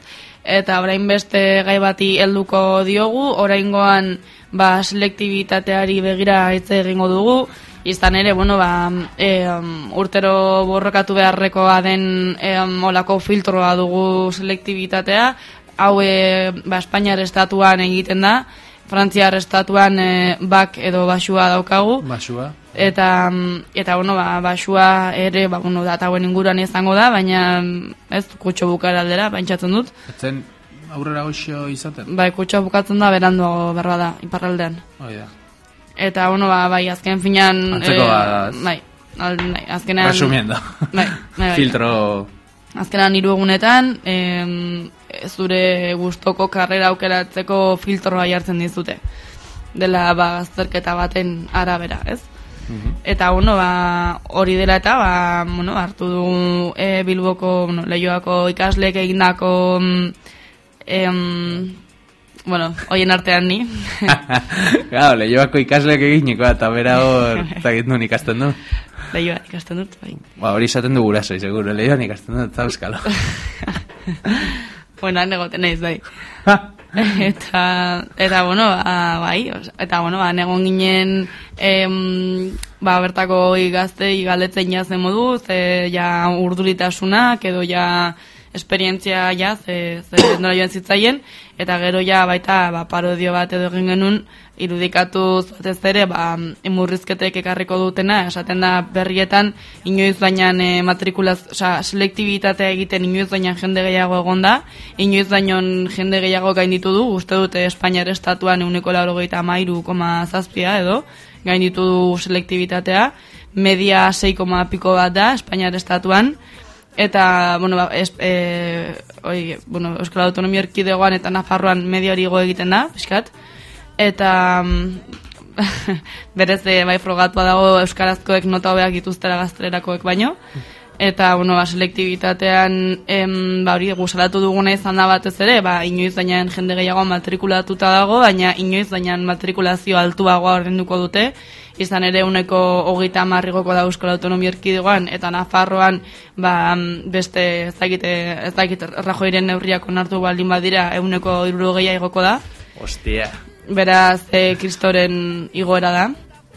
eta orain beste gai bati helduko diogu, oraingoan ba, selektibitateari begira hitz egingo dugu, izan ere, bueno, ba, em, urtero borrokatu beharrekoa den em, olako filtroa dugu selektibitatea, hau e, ba, Espainiar estatuan egiten da, Frantziar estatuan e, bak edo basua daukagu, Basua. Eta mm, eta bueno, ba, basua ere ba, bueno, datauen inguruan izango da, baina mm, ez kutxo bukara aldera, pentsatzen dut. Etzen aurrera goxo izaten? Bai, kutxo bukatzen da beranduago berba da, iparraldean. Hoi da. Eta, bueno, ba, bai, azken finan... Antzeko bat. Bai, al, bai, azkenean... Resumiendo. Bai, bai, bai. Filtro... Azkenan hiru egunetan, em, zure gustoko karrera aukeratzeko filtroa jartzen dizute. Dela, ba, azterketa baten arabera, ez? Eta, bueno, ba, hori dela eta, ba, bueno, hartu du e, Bilboko, bueno, lehioako ikasleek egindako, mm, em, bueno, hoien artean ni. Gau, lehioako ikasleak eginiko eta bera hor, zagit nun ikasten du. Lehioa ikasten dut, bai. Ba, hori izaten du gurasoi, seguro, lehioan ikasten du, eta euskalo. bueno, han egoten naiz, bai. eta, eta, bueno, ba, bai, eta, bueno, ba, negon ginen, em, ba, bertako gazte galdetzen jazen modu, ze, ja, urduritasunak, edo, ja, esperientzia, ja, ze, ze nola joan zitzaien, eta gero, ja, baita, ba, parodio bat edo egin genuen, irudikatuz batez ere, ba, emurrizketek ekarriko dutena, esaten da berrietan, inoiz baina e, matrikulaz, oza, selektibitatea egiten inoiz baina jende gehiago egon da, inoiz baino jende gehiago gainditu du, uste dute Espainiar estatuan euneko laurogeita amairu koma zazpia edo, gainditu du selektibitatea, media 6, piko bat da Espainiar estatuan, eta, bueno, ba, es, e, oi, bueno, Euskal Autonomia Erkidegoan eta Nafarroan media hori egiten da, pixkat, eta mm, berez bai frogatua dago euskarazkoek nota hobeak dituztera gaztelerakoek baino. Eta bueno ba selektibitatean em, ba hori gusaratu duguna izan da batez ere ba inoiz baina jende gehiago matrikulatuta dago baina inoiz baina matrikulazio altuagoa ordenduko dute. Izan ere uneko hogeita hamarrigoko da Euskal Autonomia Erkidegoan eta Nafarroan ba, mm, beste ez dakit, eh, ez dakit Rajoiren neurriak onartu baldin badira euneko irurogeia igoko da. Ostia. Beraz e, kristoren igoera da.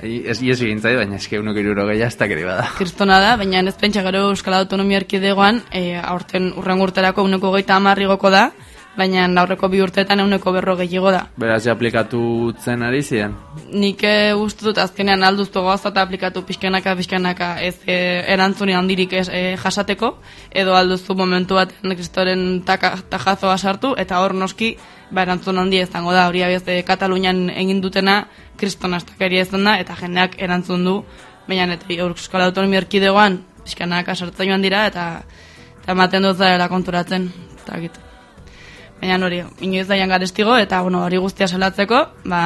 Ez ies egin zai, baina eske unuk iruro ez da bada. Kristona da, baina ez pentsa gero Euskal Autonomia Erkidegoan, e, aurten urren urterako uneko geita amarrigoko da, baina aurreko bi urteetan euneko berro gehiago da. Beraz, ja aplikatu zen ari ziren. Nik eh, uste dut azkenean alduztu goza eta aplikatu pixkanaka, pixkanaka ez e, erantzuni handirik ez, e, jasateko, edo alduztu momentu batean kristoren tajazoa sartu, eta hor noski, ba, erantzun handia izango da, hori abiaz e, Katalunian egin dutena, kriston astakeria izan da, eta jendeak erantzun du, baina eta Euskal Autonomia Erkidegoan pixkanaka sartzen joan dira, eta eta ematen dut zarela konturatzen, eta gitu. Baina hori, inoiz daian garestigo, eta bueno, hori guztia salatzeko, ba,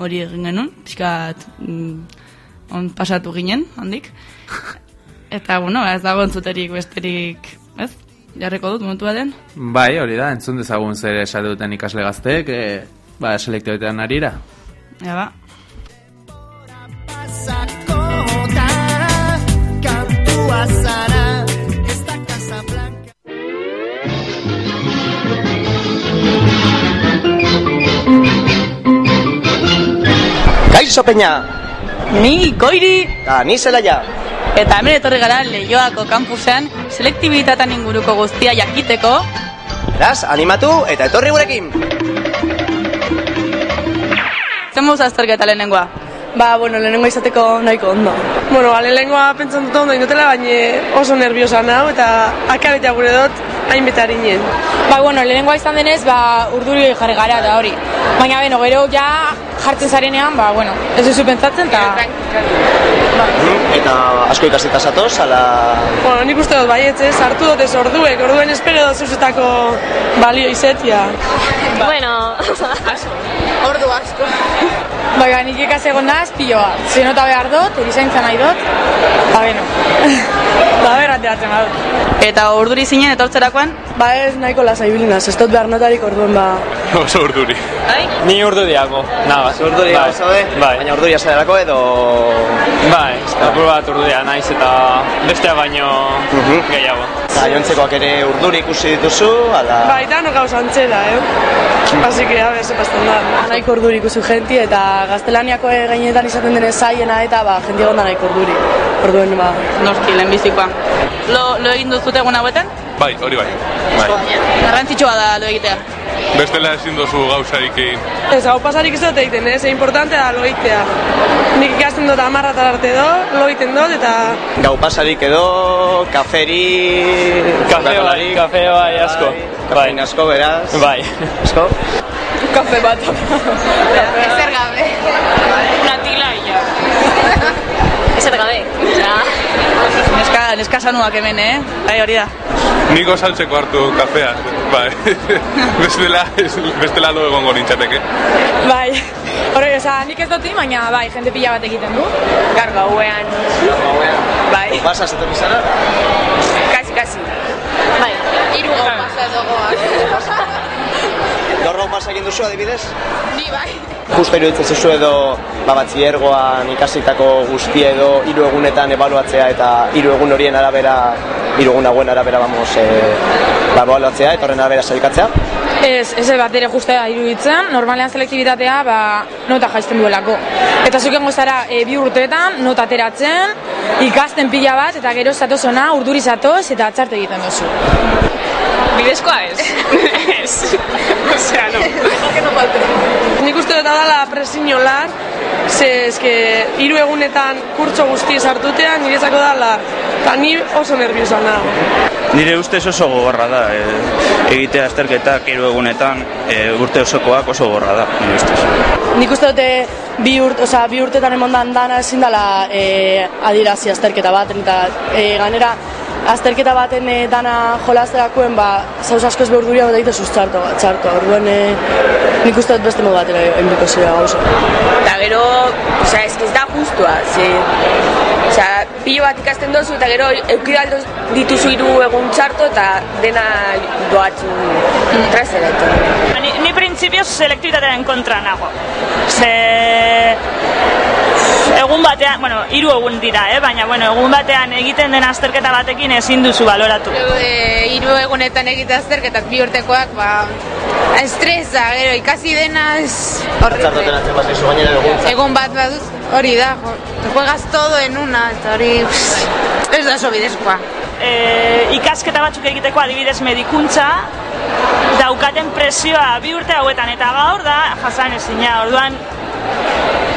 hori egin genuen, pixkat mm, on pasatu ginen, handik. Eta, bueno, ez dago entzuterik besterik, ez? Jarriko dut, momentu den. Bai, hori da, entzun dezagun zer esate duten ikasle gazteek, e, ba, selektoetan arira. Ja, ba. Kantua zara, Kaixo peña, Ni goiri eta ni zelaia. eta hemen etorri gara Leioako kampusean selektibitatean inguruko guztia jakiteko Beraz, animatu eta etorri gurekin. zenbuz azterketa lehenengoa. Ba, bueno, lehenengo izateko nahiko ondo. Bueno, ba, lehenengoa pentsan dut ondo indutela, baina oso nerviosa nau eta akabetea gure dut hainbete harinen. Ba, bueno, lehenengoa izan denez, ba, urduri jarri gara da hori. Baina, beno, gero ja jartzen zarenean, ba, bueno, ez duzu pentsatzen, eta... Eta asko ikasita zatoz, ala... Bueno, nik uste dut baietz, ez, hartu dut ez orduek, orduen espero dut zuzetako balio izetia. Bueno, ordu asko. Baina, nik ikas egon naz, pilo bat. Zenota behar dut, erizaintza nahi dut, ba, beno. ba, berra ateratzen badut. Eta urduri zinen etortzerakoan, Ba ez nahiko lasai bilinaz, ez dut behar notarik orduen ba... Oso urduri. Ni urdu diago, nada. Urduri bai. zaude, Bai, baina urduria zadelako edo... bai, apur bat urdudia naiz eta bestea baino Mhm. gehiago. Eta jontzekoak ere urduri ikusi dituzu, ala... Ba, eta no gauza antzela, eh? Así que, a ver, sepastan da. Nahiko urduri ikusi genti eta gaztelaniako gainetan izaten denez zaiena eta ba, jenti egon da nahiko urduri. Orduen, ba... noski lehenbizikoa. Lo, lo egin duzute egun hauetan? Bai, hori bai. bai. Garrantzitsua da lo egitea. Bestela ezin duzu gauzarik egin. Ez, hau pasarik ez dut egiten, ez? Importante da lo egitea. Nik ikasten dut amarratar arte do, lo egiten dut eta... Gau pasarik edo, kaferi... Kafe bai, kafe bai, asko. Bai, asko, beraz. Bai. Asko. Kafe bat. Ezer gabe. Una tila, ja. Ezer gabe. Ja. Neska, neska sanuak hemen, eh? Bai, hori da. Niko saltzeko hartu kafea. Bai. bestela, bestela lo egongo nintzateke. Bai. Hore, oza, nik ez dut baina bai, jende pila bat egiten du. Gar gauean. Bai. Pasas etorri zara? Kasi, kasi. Bai. Iru gau pasa dugu. Gaur gau pasa egin duzu adibidez? Ni bai. Justo iruditzen zuzu edo ba, batxiergoan ikasitako guztia edo hiru egunetan ebaluatzea eta hiru egun horien arabera, hiru egun hauen arabera vamos, e, ba, ebaluatzea eta horren arabera sailkatzea. Ez, ez bat ere justea iruditzen, normalean selektibitatea ba, nota jaisten duelako. Eta zuken gozara e, bi urteetan nota ateratzen, ikasten pila bat, eta gero zatoz ona, urduri zatoz, eta atzarte egiten duzu. Bidezkoa ez. ez. Osea, no. Nik uste dut dala presio lar, ze eske hiru egunetan kurtso guzti hartutea niretzako dala, eta ni oso nerviosa nago. Nire ustez oso gogorra da, e, egitea azterketak hiru egunetan, e, urte osokoak oso gogorra da, nire ustez. Nik uste dute bi, urt, osea, bi urtetan emondan dana ezin dela e, adirazi azterketa baten, eta e, ganera azterketa baten e, dana jolazterakoen, ba, zauz asko ez behur duria bat egite txarto, txarto, orduan e, nik uste dut beste modu batera egin zira gauza. Eta gero, osea, ez da justua, ze... Osea, pilo bat ikasten dozu eta gero eukidaldo dituzu hiru egun txarto eta dena doatzu trazera. Ni, ni printzipioz selektibitatearen kontra nago. Ze egun batean, bueno, hiru egun dira, eh? baina bueno, egun batean egiten den azterketa batekin ezin duzu baloratu. Eh, hiru e, egunetan egite azterketak bi urtekoak, ba, estresa, gero, ikasi denaz... Egun bat bat hori da, jo, juegas todo en una, eta hori... Ez da sobidezkoa. E, ikasketa batzuk egiteko adibidez medikuntza, daukaten presioa bi urte hauetan eta gaur da jasan ezina. Orduan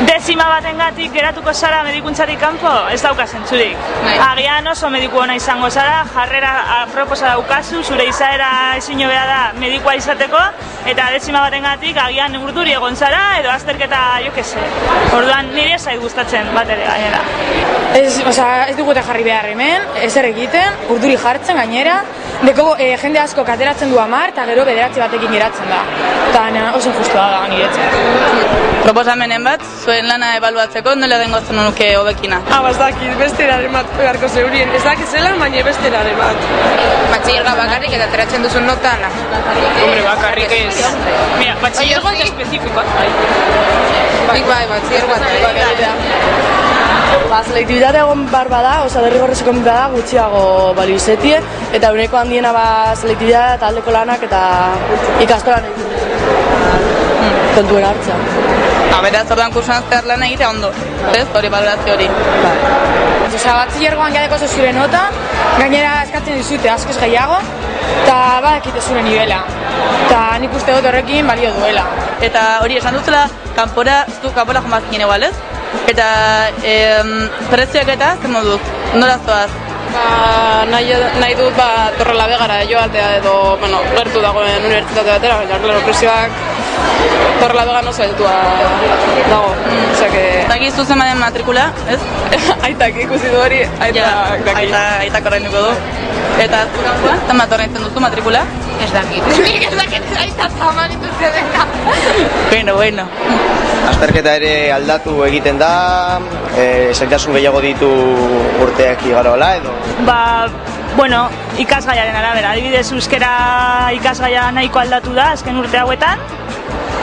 dezima batengatik geratuko zara medikuntzatik kanpo, ez dauka zentzurik. Agian oso mediku ona izango zara, jarrera aproposa daukazu, zure izaera ezin hobea da medikua izateko, eta dezima batengatik agian urduri egon zara, edo azterketa, jo que se. Orduan niri ez zait gustatzen bat ere gainera. Ez, osea, ez dugu eta jarri behar hemen, ezer egiten, urduri jartzen gainera, deko eh, jende asko kateratzen du amar, eta gero bederatzi batekin geratzen da. Eta oso justua da niretzat. Proposamenen bat, zuen lana ebaluatzeko, nola dengo zen nuke hobekina. Ah, ba, ez dakit, beste eraren bat beharko zeurien. Ez dakit zela, baina beste eraren bat. Batxillergoa bakarrik eta ateratzen duzun nota, na. Hombre, bakarrik ez. Mira, batxillergoa ez espezifikoa. Nik bai, batxillergoa eta Ba, selektibitate egon bar bada, oza, derrigorrezko bada gutxiago balio izetie, eta uneko handiena ba selektibitatea eta aldeko lanak eta ikastolan kontuen hartzea. Ha, beraz, orduan kursuan zehar lan egitea ondo. Ez, hori balorazio hori. Osea, batzilergoan jadeko oso zure nota, gainera eskatzen dizute askoz gehiago, eta badakite zure nivela. Eta nik uste dut horrekin balio duela. Eta hori esan duzela, kanpora, ez du kanpora jomazkinen igual, ez? Eta em, prezioak eta zer moduz, nola zoaz? Ba, nahi, nahi dut ba, torre labegara joatea edo, bueno, gertu dagoen unibertsitate batera, baina, klaro, presioak torre labega oso heltua dago. Mm. Osea que... Zaki zuzen baden matrikula, ez? aitak ikusi du hori, aitak daki. Aita, aitak ordainduko du. Eta zu kanpoa, zenbat ordaintzen duzu matrikula? Ez dakit. Nik ez dakit aita taman induzia dena. Bueno, bueno. Azterketa ere aldatu egiten da, e, zaitasun gehiago ditu urteak igarola edo. Ba, bueno, ikasgaiaren arabera. Adibidez, euskera ikasgaia nahiko aldatu da azken urte hauetan.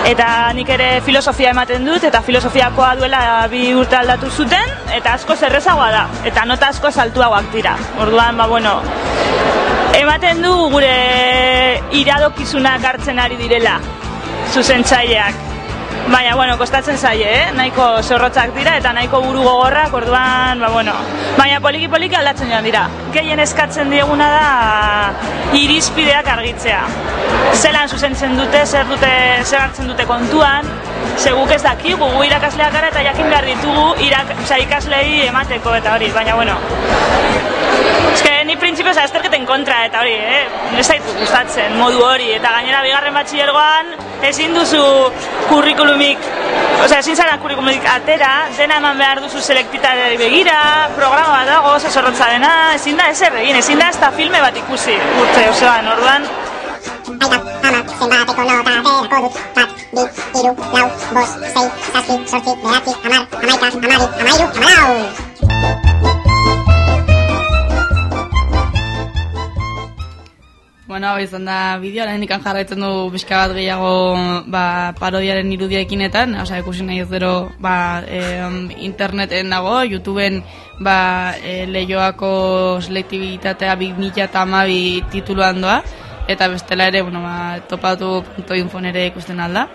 Eta nik ere filosofia ematen dut, eta filosofiakoa duela bi urte aldatu zuten, eta asko zerrezagoa da, eta nota asko altuagoak dira. Orduan, ba, bueno, ematen du gure iradokizunak hartzen ari direla, zuzentzaileak. Baina, bueno, kostatzen zaie, eh? Nahiko zorrotzak dira eta nahiko buru gogorrak, orduan, ba, bueno. Baina poliki poliki aldatzen joan dira. Gehien eskatzen dieguna da irizpideak argitzea. Zelan zuzentzen dute, zer dute, zer hartzen dute kontuan, ze guk ez dakigu, gu irakasleak gara eta jakin behar ditugu irak, oza, ikaslei emateko eta hori, baina, bueno. Eske, ni printzipioz azterketen kontra eta hori, eh? Ez zait gustatzen modu hori, eta gainera bigarren batxilergoan ezin duzu kurrikulumik, osea, ezin zara kurrikulumik atera, dena eman behar duzu selektitateari begira, programa bat dago, oso zorrotza dena, ezin da ezer egin, ezin da ez da filme bat ikusi urte osoan, orduan, Aita, ama, zenbateko nota aterako dut Bi, iru, lau, bost, sei, zazpi, sortzi, beratzi, amar, amaika, amabi, amairu, amalau Bueno, izan da bideoa, lehenik jarraitzen du bizka bat gehiago ba, parodiaren irudiekinetan, osea ikusi nahi ez gero ba, em, interneten dago, YouTubeen ba, e, lehioako selektibitatea 2012 tituluan doa, eta bestela ere, bueno, ba, topatu.info ere ikusten alda.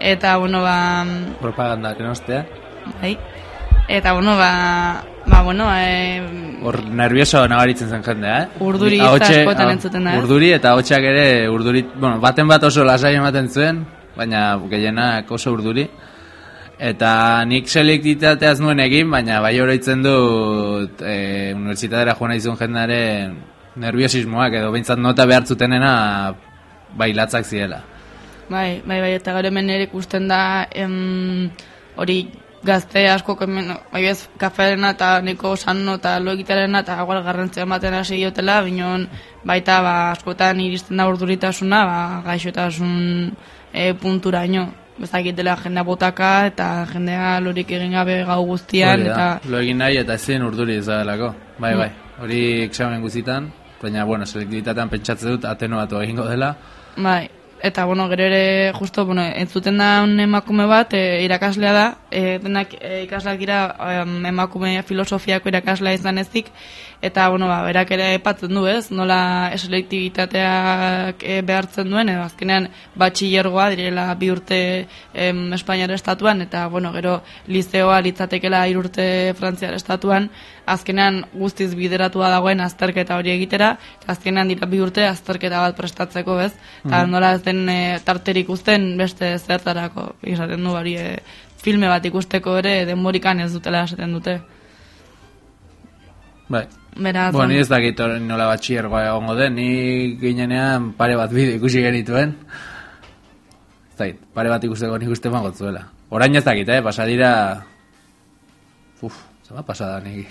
Eta, bueno, ba, Propaganda, que no estea. bai, eta, bueno, ba, ba, bueno, e, Hor nervioso nabaritzen zen jendea, eh? Urduri askotan entzuten da, eh? Urduri eta hotxak ere urduri, bueno, baten bat oso lasai ematen zuen, baina gehienak oso urduri. Eta nik selektitateaz nuen egin, baina bai oroitzen dut e, unibertsitatera joan izun jendearen nerviosismoak edo behintzat nota behartzutenena bai latzak ziela. Bai, bai, bai, eta gero hemen ere ikusten da em, hori gazte asko hemen, bai ez, kafearena eta niko sano eta lo egitearena eta igual garrantzia ematen hasi diotela, binon baita ba, askotan iristen da urduritasuna, ba, gaixotasun e, punturaino. Ez dakitela jendea botaka eta jendea lorik egin gabe gau guztian, Hori da, eta Lo egin nahi eta ezin urduri ez delako. Bai, Mm. bai. Hori examen guztietan, baina, bueno, selektibitatean pentsatzen dut atenuatu egingo dela. Bai, eta bueno, gero ere justo, bueno, entzuten da un emakume bat, e, irakaslea da, e, denak e, ikasleak dira em, emakume filosofiako irakaslea izan ezik, eta, bueno, ba, berak ere epatzen du, ez? Nola selektibitateak e, behartzen duen, edo azkenean batxillergoa direla bi urte em, Espainiar estatuan, eta, bueno, gero lizeoa litzatekela irurte Frantziar estatuan, azkenean guztiz bideratua dagoen azterketa hori egitera, eta azkenean dira bi urte azterketa bat prestatzeko, bez? Eta Mhm. nola ez den e, tarterik uzten beste zertarako, izaten du hori e, filme bat ikusteko ere denborikan ez dutela esaten dute. Bai. Beraz, Bueno, ni ez dakit hori nola batxiergoa egongo den, ni ginenean pare bat bideo ikusi genituen. Ez dakit, pare bat ikusteko nik uste zuela. Orain ez dakit, eh, pasa dira... Uf, zama pasada nik.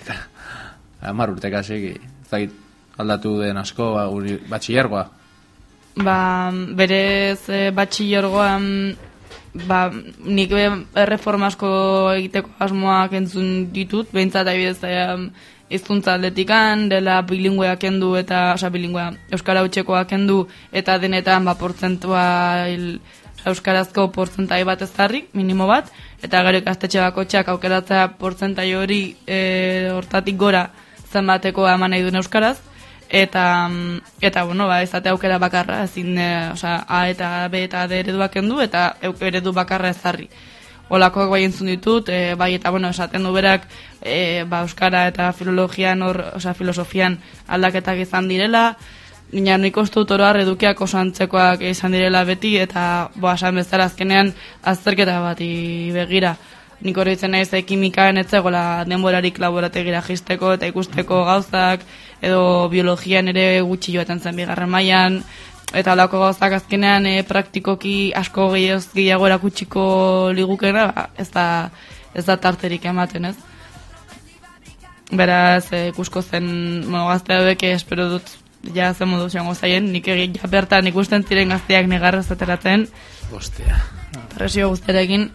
Amar urte kasik, ez dakit, aldatu den asko ba, uni- batxillergoa. ba, berez e, batxillergoan ba, nik be erreforma asko egiteko asmoak entzun ditut, behintzat adibidez e, hizkuntza aldetikan, dela bilinguea kendu eta, osea, bilinguea, euskara hutsekoa kendu eta denetan ba, portzentua il, euskarazko portzentai bat ezarri, minimo bat, eta gero ikastetxe bakotxeak aukeratzea portzentai hori e, hortatik gora zenbateko eman nahi duen euskaraz, eta mm, eta bueno, ba, izate aukera bakarra, ezin, e, osea, A eta B eta D ereduak kendu eta eredu bakarra ezarri. Olakoak bai entzun ditut, e, bai eta bueno, esaten du berak, e, ba, euskara eta filologian hor, osea, filosofian aldaketak izan direla, Baina nik uste dut oroar edukiak oso antzekoak izan direla beti eta boa esan bezala azkenean azterketa bati begira. Nik hori itzen naiz eh, kimikaen ez zegoela denborarik laborategira jisteko eta ikusteko gauzak edo biologian ere gutxi joaten zen bigarren mailan eta halako gauzak azkenean e, praktikoki asko gehiagoz gehiago erakutsiko ligukena ba, ez da ez da tarterik ematen ez. Beraz, e, ikusko zen bueno, gazte hauek eh, espero dut ja zen modu zango zaien, nik egin ja bertan ikusten ziren gazteak negarrez ateratzen, Ostia. presio guzterekin,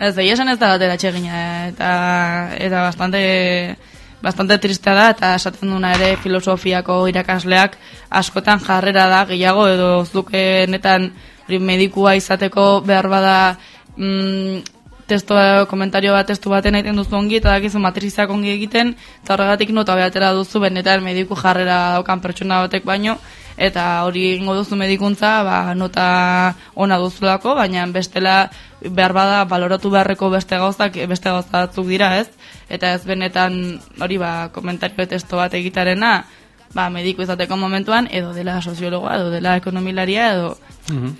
ez da, esan ez da batera txegina, eta, eta bastante, bastante tristea da, eta esaten duna ere filosofiako irakasleak askotan jarrera da, gehiago, edo zuke netan medikua izateko behar bada mm, testo, komentario bat testu baten egiten duzu ongi, eta dakizu matrizak ongi egiten, eta horregatik nota behatera duzu, benetan mediku jarrera daukan pertsona batek baino, eta hori egingo duzu medikuntza, ba, nota ona duzulako, baina bestela behar bada baloratu beharreko beste gauzak, beste gauza batzuk dira, ez? Eta ez benetan hori ba, komentario testo bat egitarena, ba, mediku izateko momentuan, edo dela soziologoa, edo dela ekonomilaria, edo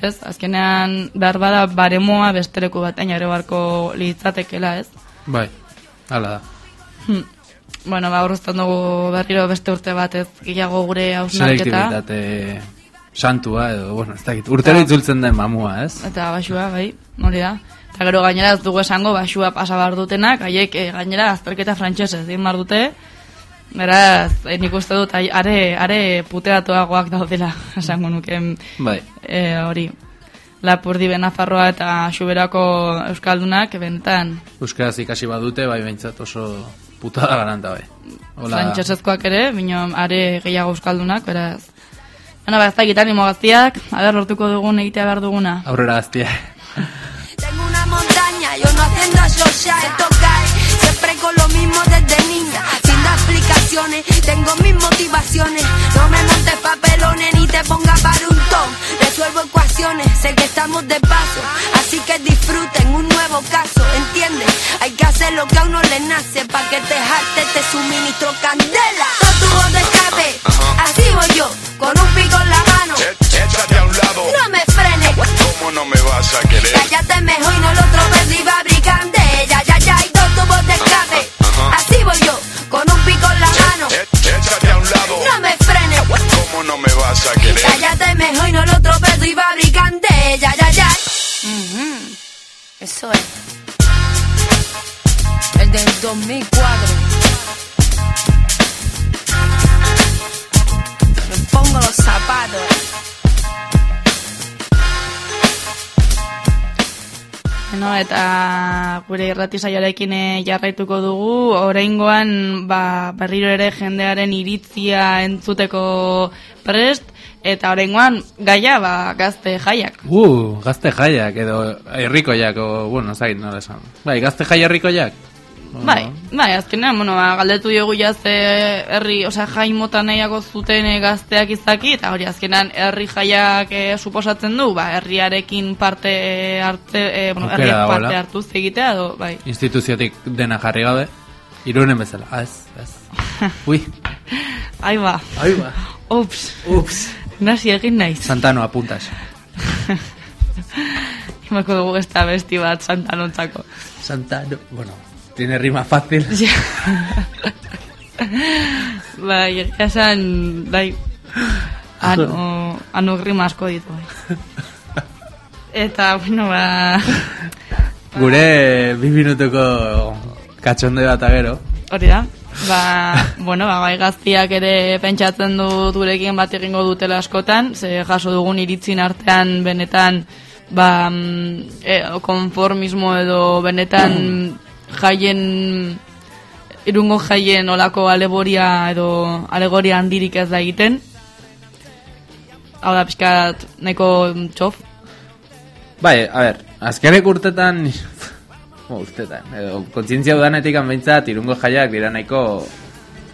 Ez, azkenean behar bada baremoa bestereko batean ere barko litzatekela, ez? Bai, hala da. Hm. Bueno, ba, horreztan dugu berriro beste urte bat ez gehiago gure hausnarketa. Selektibitate santua edo, bueno, ez dakit, urtero itzultzen den mamua, ez? Eta basua, bai, hori da. Eta gero gainera ez dugu esango basua pasa behar dutenak, haiek eh, gainera azterketa frantsesez egin behar dute. Beraz, eh, nik uste dut are, are puteatuagoak daudela, esango nuke Bai. e, hori. Lapurdi Benafarroa eta Xuberako Euskaldunak, bentan, Euskaraz ikasi badute, bai behintzat oso putada garanta, bai. Hola, frantxesezkoak ere, bino are gehiago Euskaldunak, beraz. Bueno, ba, ez da gitan gaztiak, aber lortuko dugun egitea behar duguna. aurrera gaztia. Tengo una montaña, yo no haciendo asociar Esto tengo mis motivaciones. No me montes papelones ni te pongas para un ton Resuelvo ecuaciones, sé que estamos de paso. Así que disfruten un nuevo caso, ¿entiendes? Hay que hacer lo que a uno le nace Pa' que te jarte te suministro candela. Dos tubos de escape, así voy yo Con un pico en la mano, Échate a un lado. no me frenes. ¿Cómo no me vas a querer? Cállate mejor y no lo verde y fabricante Ya, ya, ya, y dos tubos de escape. Así voy yo, con un pico en la mano Échate a un lado. No me frenes ¿Cómo no me vas a querer? Cállate mejor y no lo verde y fabricante Ya, ya, ya Ujú. Eso es El del 2004 Me pongo los zapatos Bueno, eta gure irrati saioarekin eh, jarraituko dugu, oraingoan ba, berriro ere jendearen iritzia entzuteko prest, Eta horrengoan, gaia, ba, gazte jaiak. Uh, gazte jaiak edo herrikoiak, o, bueno, zait, nola esan. Bai, gazte jai herrikoiak? Bai, bai, azkenean, bueno, ba, galdetu diogu jazte herri, osea, jai mota nahiago zuten eh, gazteak izaki, eta hori azkenean herri jaiak eh, suposatzen du, ba, herriarekin parte hartze, eh, bueno, dagoela. parte hartuz egitea, edo, bai. Instituziotik dena jarri gabe. Irunen bezala. Ah, ez, ez. Ui, Ai ba. Ai ba. Ups. Ups. Nasi egin naiz. Santano apuntas. Imako dugu ez da besti bat santanontzako. Santano, bueno, tiene rima fácil. bai, egia esan, bai, ano, ano grima asko ditu, bai. Eta, bueno, ba, Gure bi minutuko katxonde bat agero. hori da. Ba, bueno, ba, bai gaztiak ere pentsatzen du durekin bat egingo dutela askotan, ze jaso dugun iritzin artean benetan ba, mm, e, konformismo edo benetan jaien irungo jaien olako alegoria edo alegoria handirik ez da egiten. Hau da, pixkat, nahiko txof. Bai, a ber, azkenek urtetan, urtetan, edo, kontzientzia udanetik anbeintzat, irungo jaiak dira nahiko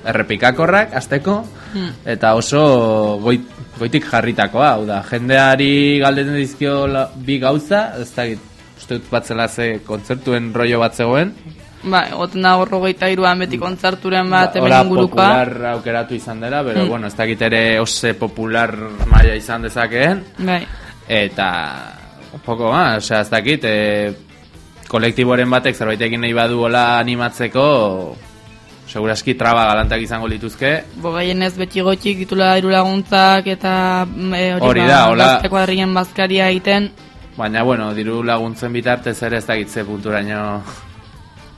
errepikakorrak, azteko, Hmm. eta oso goit, goitik jarritakoa, hau da, jendeari galdetzen dizkio la- bi gauza, ez da, uste dut batzela ze kontzertuen rollo bat zegoen, Ba, egoten da horrogeita iruan beti kontzerturen bat hemen Hola ingurukoa. popular aukeratu izan dela, pero Mm. bueno, ez dakit ere ose popular maila izan dezakeen, Bai. eta poco más, osea, ez dakit, e, kolektiboren batek zerbait egin nahi badu hola animatzeko, seguraski traba galantak izango lituzke, Bo gehienez beti gotxik ditula hiru laguntzak eta e, hori, Hori ba, da, hola- bazkaria egiten. Baina bueno, diru laguntzen bitartez ere ez dakit ze punturaino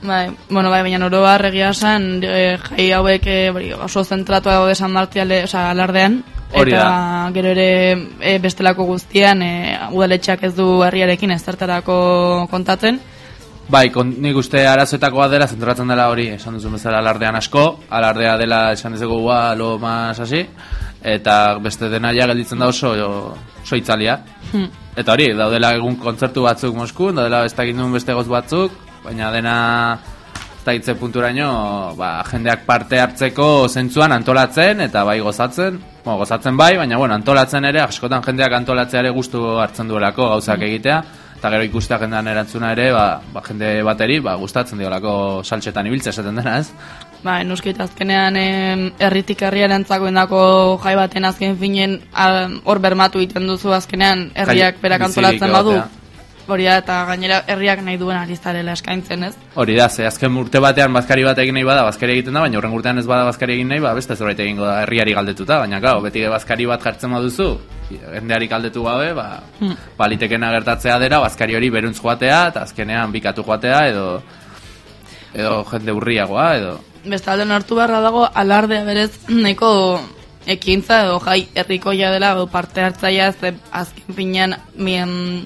Bai, bueno, bai, baina oro egia esan, e, jai hauek e, oso zentratua daude San Martiale, osea, alardean. Hori eta gero ere e, bestelako guztian e, udaletxeak ez du herriarekin ez zertarako kontatzen. Bai, kon, nik uste arazoetakoa dela, zentratzen dela hori, esan duzu bezala alardean asko, alardea dela esan dezeko gua, lo mas hasi, eta beste dena ja gelditzen da oso, oso itzalia. Hmm. Eta hori, daudela egun kontzertu batzuk Moskun, daudela ez dakit nuen beste goz batzuk, baina dena ez dakit ze punturaino, ba, jendeak parte hartzeko zentzuan antolatzen, eta bai gozatzen, bueno, gozatzen bai, baina bueno, antolatzen ere, askotan jendeak antolatzea ere gustu hartzen duelako gauzak egitea, eta gero ikustea jendean erantzuna ere, ba, ba, jende bateri, ba, gustatzen diolako saltxetan ibiltzea esaten dena, ez? Ba, nuskit azkenean herritik herriarentzako indako jai baten azken finen hor bermatu egiten duzu azkenean herriak berak antolatzen badu. Hori da, eta gainera herriak nahi duen ari zarela eskaintzen, ez? Hori da, ze azken urte batean bazkari bat egin nahi bada, bazkari egiten da, baina horren urtean ez bada bazkari egin nahi, ba, beste zerbait egingo da herriari galdetuta, baina gau, beti bazkari bat jartzen baduzu, jendeari galdetu gabe, ba, Hmm. balitekena gertatzea dera, bazkari hori beruntz joatea, eta azkenean bikatu joatea, edo edo jende urriagoa, edo... Bestalde hartu beharra dago alardea berez nahiko ekintza edo jai herrikoia dela edo parte hartzaia ze azken finean mien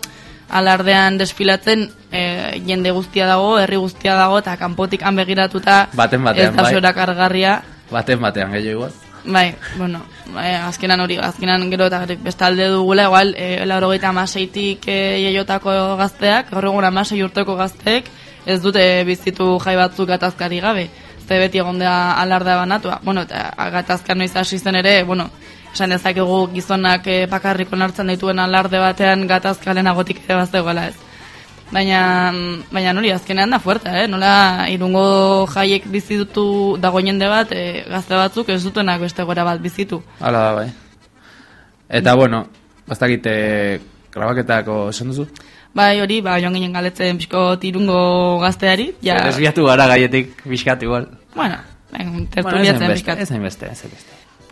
alardean desfilatzen e, jende guztia dago, herri guztia dago eta kanpotik han begiratuta Baten batean, ez da bai. zora kargarria. Baten batean, gehiago igual. Bai, bueno, bai, azkenan hori, azkenan gero eta bestalde dugula, igual, e, laurogeita amaseitik e, jaiotako gazteak, gaur egun amasei urteko gazteek, ez dute bizitu jai batzuk gatazkari gabe. Ze beti egon da alardea banatua. Bueno, eta gatazka noiz hasi zen ere, bueno, esan dezakegu gizonak e, bakarrik onartzen dituen alarde batean gatazka lehenagotik ere bazegoela ez. Baina, baina nori, azkenean da fuerte, eh? Nola irungo jaiek bizitu dago jende bat, e, gazte batzuk ez dutenak beste gora bat bizitu. Hala da, bai. Eta, bueno, bastakite grabaketako esan duzu? Bai, hori, ba, joan ginen galetzen pixko irungo gazteari, ja, Desbiatu gara gaietik pixkat igual. bueno, ben, Bueno, ez tertuliatzen hainbeste, pixkat. ez hainbeste, ez hainbeste.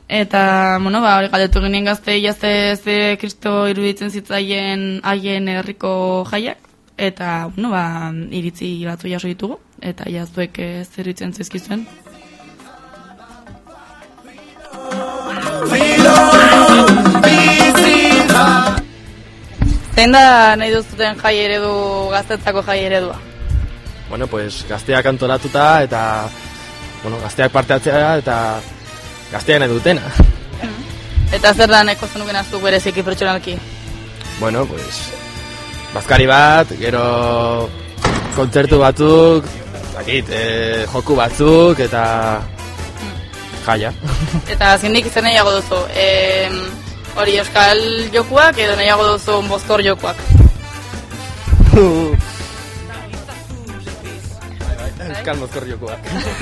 Eta, bueno, ba, hori galdetu ginen gazte jazte ze kristo iruditzen zitzaien haien herriko jaiak. Eta, bueno, ba, iritzi batzu jaso ditugu. Eta jaztuek eh, zer iruditzen zizkizuen. Zein da nahi duzuten jai eredu, gaztetzako jai eredua? Bueno, pues gazteak antolatuta eta bueno, gazteak parte hartzea eta gazteak nahi dutena. Eta zer da neko zenuken azuk bereziki pertsonalki? Bueno, pues, bazkari bat, gero kontzertu batzuk, dakit, eh, joku batzuk, eta jaia. Eta zindik zer nahiago duzu? E, hori euskal jokuak edo nahiago duzu mozkor jokuak? Euskal mozkor jokoak.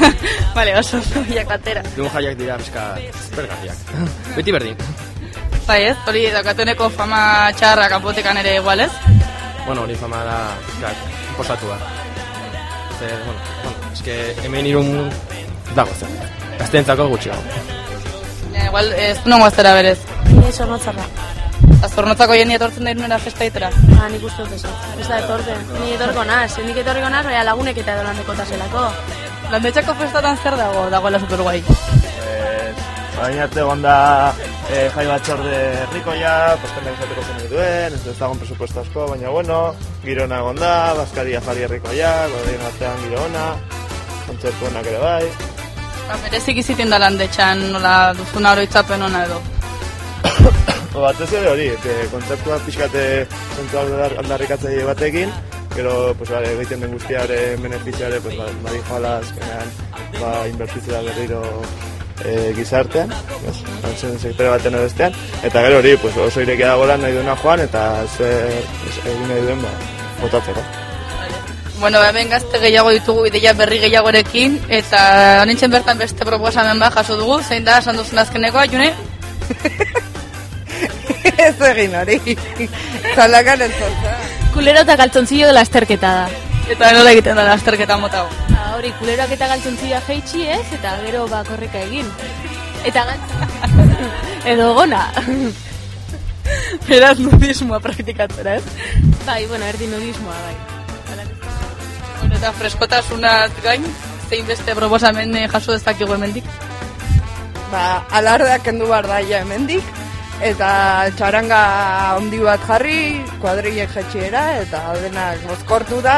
Vale, oso oso jakatera. Dun jaiak dira, bizka, espergarriak. Beti berdin. Bai ez, hori daukatuneko fama txarra kanpotekan ere igual ez? Bueno, hori fama da, bizka, posatua. Zer, bueno, bueno, eske hemen irun dago zen. Gazteentzako gutxi dago. Ja, igual ez nongo aztera berez. Ni zornotzarra. Azornotzako jeni etortzen da irunera festa itera. Ah, nik uste dut eso. Ez da etorten. Ni etorko naz. Nik etorriko naz, baina lagunek eta edo landeko taselako. Landetxako festatan zer dago, dagoela superguai. Baina arte egon da eh, jai batzorde herrikoia, posten izateko zen duen, ez dagoen presupuesto asko, baina bueno, giro ona egon da, Baskaria jari herrikoia, godein artean giro ona, kontzertu onak ere bai. Ba, berezik izitin da landetxan, nola duzuna oroitzapen ona edo. O, batez ere hori, e, kontzertua pixkate zentzu aldarrikatzaile batekin, gero, pues, bale, egiten den guztiare, beneficiare, pues, ba, badi joala azkenean, ba, inbertitzea berriro e, gizartean, ez, antzen sektore baten bestean, eta gero hori, pues, oso irekia dagoela nahi duena joan, eta zer egin nahi duen, ba, botatzeko. Bueno, hemen gazte gehiago ditugu ideia berri gehiagorekin, eta honintzen bertan beste proposamen bat jaso dugu, zein da, esan duzun azkenekoa, june? Ez egin hori. Zalakan entzotza. Kulero eta galtzontzillo de lasterketa da. Eta nola egiten da lasterketa mota hau? Ba, hori, kuleroak eta galtzontzilloa jeitsi ez, eta gero ba korrika egin. Eta galtzontzillo... Edo gona. Beraz nudismoa praktikatzera, ez? Bai, bueno, erdi nudismoa, bai. Bueno, eta freskotasunaz gain, zein beste proposamen eh, jaso dezakigu hemendik? Ba, alardeak kendu behar da ja hemendik, eta txaranga handi bat jarri, kuadrilek jetxiera, eta denak mozkortu da,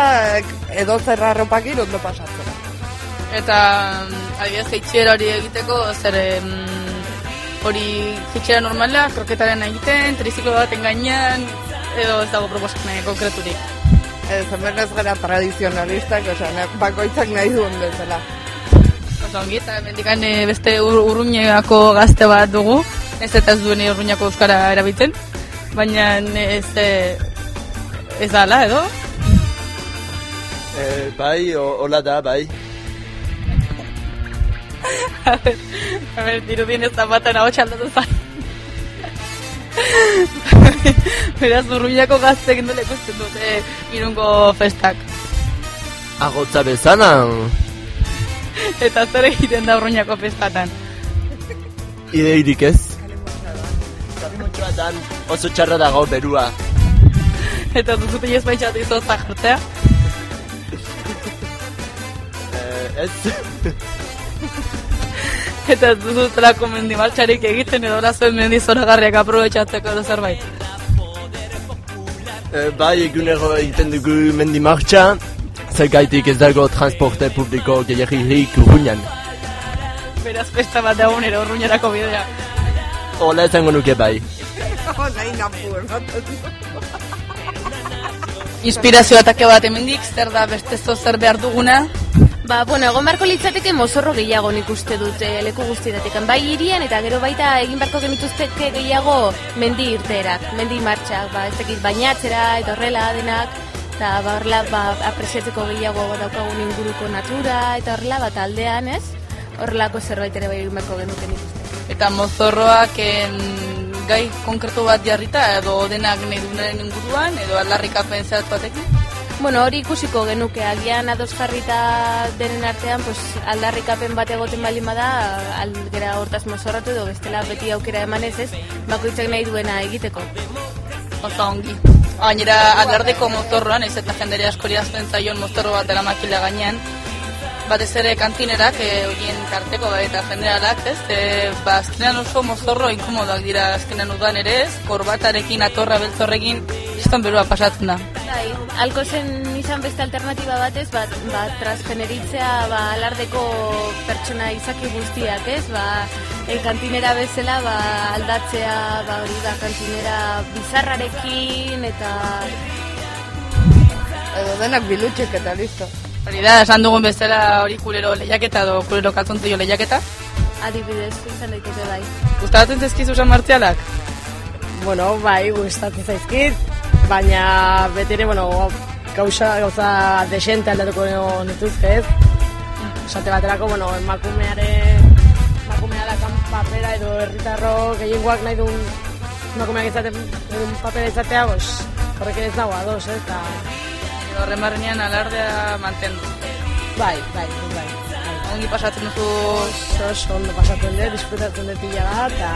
edo zerra arropakin ondo pasatzera. Eta, adibidez, jeitxiera hori egiteko, zer hori jeitxiera normala, kroketaren egiten, triziklo baten gainean, edo ez dago proposamen konkreturik. Ez, hemen ez gara tradizionalistak, osea, bakoitzak nahi duen bezala. Oso ongi, eta mendikan eh, beste ur, urruñako gazte bat dugu, ez eta ez duen urruñako euskara erabiltzen, baina ez, eh, ez ala, edo? Eh, bai, o- hola da, bai. A ver, a ver, dirudien ez da baten hau txaldatu zain. Beraz, urruñako gazte egin dut ikusten dute irungo festak. Agotza bezana, Eta zer egiten da urruñako festatan. ideirik ez. Kabimotxoatan oso txarra dago berua. Eta duzute ez baitxatu izozta jartzea. Eh, ez. Eta duzutelako mendimartxarik egiten edo zuen mendi zoragarriak aprobetxatzeko edo zerbait. Eh, bai, egunero egiten dugu mendi martxa, zergaitik ez dago transporte publiko gehiagirik urruñan. Beraz festa bat da unero urruñerako bidea. Hola esango nuke bai. Inspirazio atake bat hemendik, zer da beste zo zer behar duguna. Ba, bueno, egon barko litzateke mozorro gehiago nik uste dut eh, leku guztietatik. Bai irian eta gero baita egin barko genituzteke gehiago mendi irteerak, mendi martxak, ba, ez dakit bainatzera eta horrela denak, eta ba, horrela ba, apresiatzeko gehiago daukagun inguruko natura eta horrela bat aldean, ez? Horrelako zerbait ere bai egin barko genuke nik uste. Eta mozorroak en, gai konkretu bat jarrita edo denak nahi dunaren inguruan edo aldarrikapen zehatz batekin. Bueno, hori ikusiko genuke, agian ados jarrita denen artean, pues, aldarrikapen bat egoten baldin bada, algera hortaz mozorratu edo bestela beti aukera emanez ez, bakoitzak nahi duena egiteko. Oso ongi. Gainera, alardeko mozorroan, ez eta jendere askori azten zaion mozorro bat dela makila gainean, batez ere kantinerak, e, horien karteko bai, eta generalak, ez? E, ba, azkenean oso mozorro inkomodak dira azkenean udan ere ez, korbatarekin, atorra beltzorrekin, izan berua pasatzen da. Bai, alko zen izan beste alternatiba batez, bat, ba, transgeneritzea ba, alardeko pertsona izaki guztiak, ez? Ba, e, kantinera bezala ba, aldatzea, ba, hori da, kantinera bizarrarekin, eta... Edo denak bilutxek eta listo. Hori da, esan dugun bezala hori kulero lehiaketa edo kulero kaltzontzio lehiaketa. Adibidez, izan daiteke bai. Gustatzen zaizkizu San Martzialak? Bueno, bai, gustatzen zaizkit, baina betere, bueno, gauza, gauza desente aldatuko nituzke ez. Esate baterako, bueno, emakumeare, emakumea da kan papera edo herritarro gehiengoak nahi duen emakumeak izaten duen papera izatea, bos, horrekin ez dago ados, ez, eta... Horren barrenean alardea mantendu. Bai, bai, bai. Ongi pasatzen duzu... Oso, oso ondo pasatzen dut, disfrutatzen dut pila bat, eta...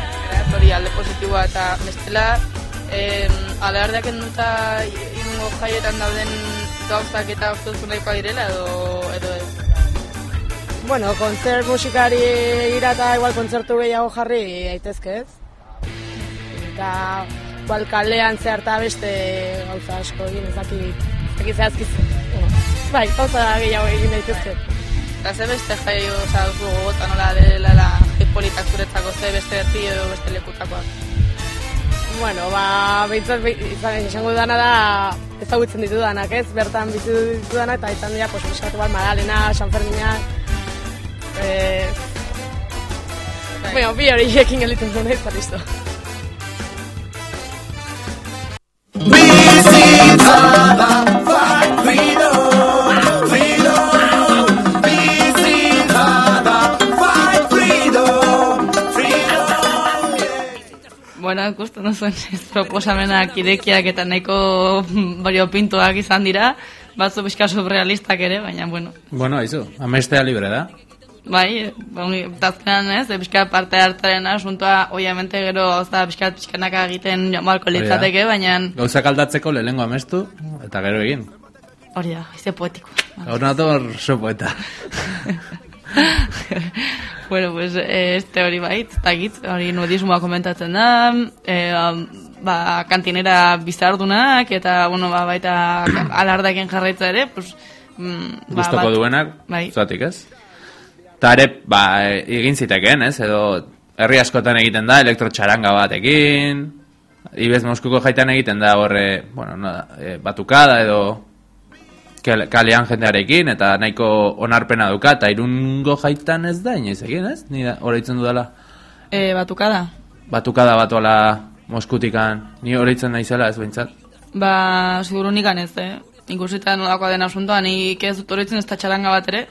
Beraz, hori alde positiboa eta bestela em, alardeak enduta irungo jaietan dauden gauzak eta uste duzu nahikoa direla edo, edo ez? Bueno, kontzert musikari ira igual kontzertu gehiago jarri daitezke ez. Eta igual kalean zeharta beste gauza asko egin ezakit zehazkiz. Bueno, bai, gauza gehiago egin daitezke. Eta ze beste jai oza duzu gogota nola dela la jai politak zuretzako ze beste herri edo beste lekutakoak. Bueno, ba, behintzat, be- izan esango dudana da ezagutzen ditudanak, ez? Bertan bizi ditudanak, eta izan dira, pues, biskatu bat, Madalena, San Fermina, eh, bueno, bi horiekin gelditzen zen, eta listo. Visitada, Duzuen ez proposamenak irekiak eta nahiko variopintoak izan dira, batzu pixka surrealistak ere, baina bueno. Bueno, aizu, amestea libre da. Bai, tazkenan ez, e, pixka parte hartaren asuntoa, obviamente gero oza, pixka pixkanaka egiten joan da. litzateke, baina Gauzak aldatzeko lehenengo amestu, eta gero egin. hori da, ize poetiko. Gaur nator so poeta. bueno, pues eh, este hori bai, takit, hori nudismoa komentatzen da, eh, am, ba, kantinera bizardunak, eta, bueno, ba, baita alardaken jarraitza ere, pues, mm, ba, Gustoko duenak, bai. zuatik ez? Eta ere, ba, e, egin zitekeen, ez? Edo, herri askotan egiten da, elektrotxaranga batekin, Ibez Moskuko jaitan egiten da horre, bueno, no, da, e, batukada edo kalean jendearekin, eta nahiko onarpena duka, eta irungo jaitan ez da, inoiz egin, ez? Ni da, oroitzen dudala, Eh, batukada? batukada batola moskutikan, ni oroitzen naizela ez behintzat. Ba, siguru nikan ez, eh? Ikusita nolakoa den asuntoa, nik ez dut horitzen ez da txaranga bat ere.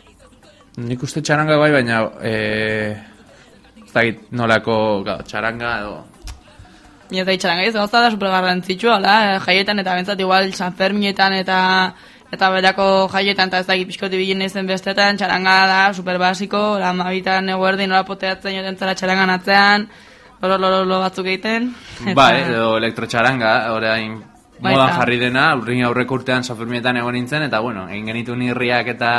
Nik uste txaranga bai, baina e, ez dakit nolako gau, txaranga edo Ni ez da itxaranga ez, gauza da super garrantzitsua, hola, eh, jaietan eta bentsat igual San Ferminetan eta eta berako jaietan eta ez dakit pixkoti bilen izen bestetan, txaranga da super basiko, la mabitan eguerdi nola poteatzen joten zara txarangan atzean, lolo lolo lolo batzuk egiten. Bai, edo elektrotxaranga, orain modan jarri dena, urrin aurreko urtean Sanfermietan egon nintzen, eta bueno, egin genitu irriak eta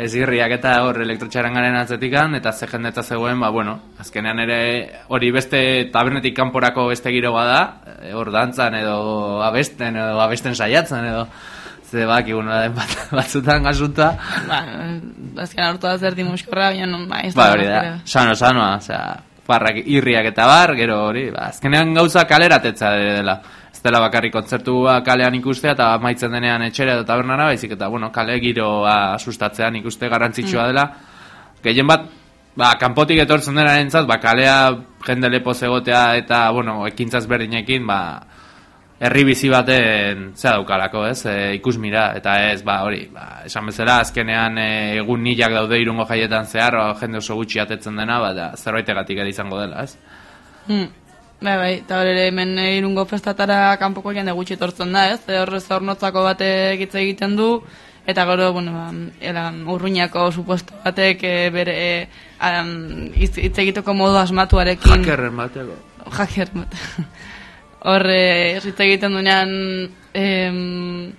ez irriak eta hor elektrotxarangaren atzetikan, eta ze jendetza zegoen, ba bueno, azkenean ere hori beste tabernetik kanporako beste giroa da, e, hor dantzan edo abesten, edo abesten saiatzen, edo ze bak, den bat, batzutan gazuta, Ba, azken hartu da zer dimuskorra, baina non, ba, ez Ba, hori da, sano, sanoa, osea, parrak irriak eta bar, gero hori, ba, azkenean gauza kaleratetza dela. Ez dela bakarrik kontzertua kalean ikustea eta maitzen denean etxera edo tabernara, baizik eta, bueno, kale giroa sustatzean ikuste garrantzitsua Mm. dela. Gehien bat, ba, kanpotik etortzen dena entzat, ba, kalea jende lepo egotea eta, bueno, ekintzaz berdinekin, ba, herri bizi baten zea daukalako, ez? E, ikusmira eta ez ba hori, ba, esan bezala azkenean e, egun nilak daude irungo jaietan zehar, o, jende oso gutxi atetzen dena, ba da zerbaitegatik ere izango dela, ez? Hmm. Bai, bai, eta hori hemen eh, irungo festatara kanpoko jende gutxi etortzen da, ez? Horre zornotzako batek hitz egiten du, eta gero, bueno, ba, era, urruñako supuesto batek eh, bere eh, am, hitz egiteko modu asmatuarekin. Hackerren bateko. Hacker bat. Horre, hitz egiten duenean, em,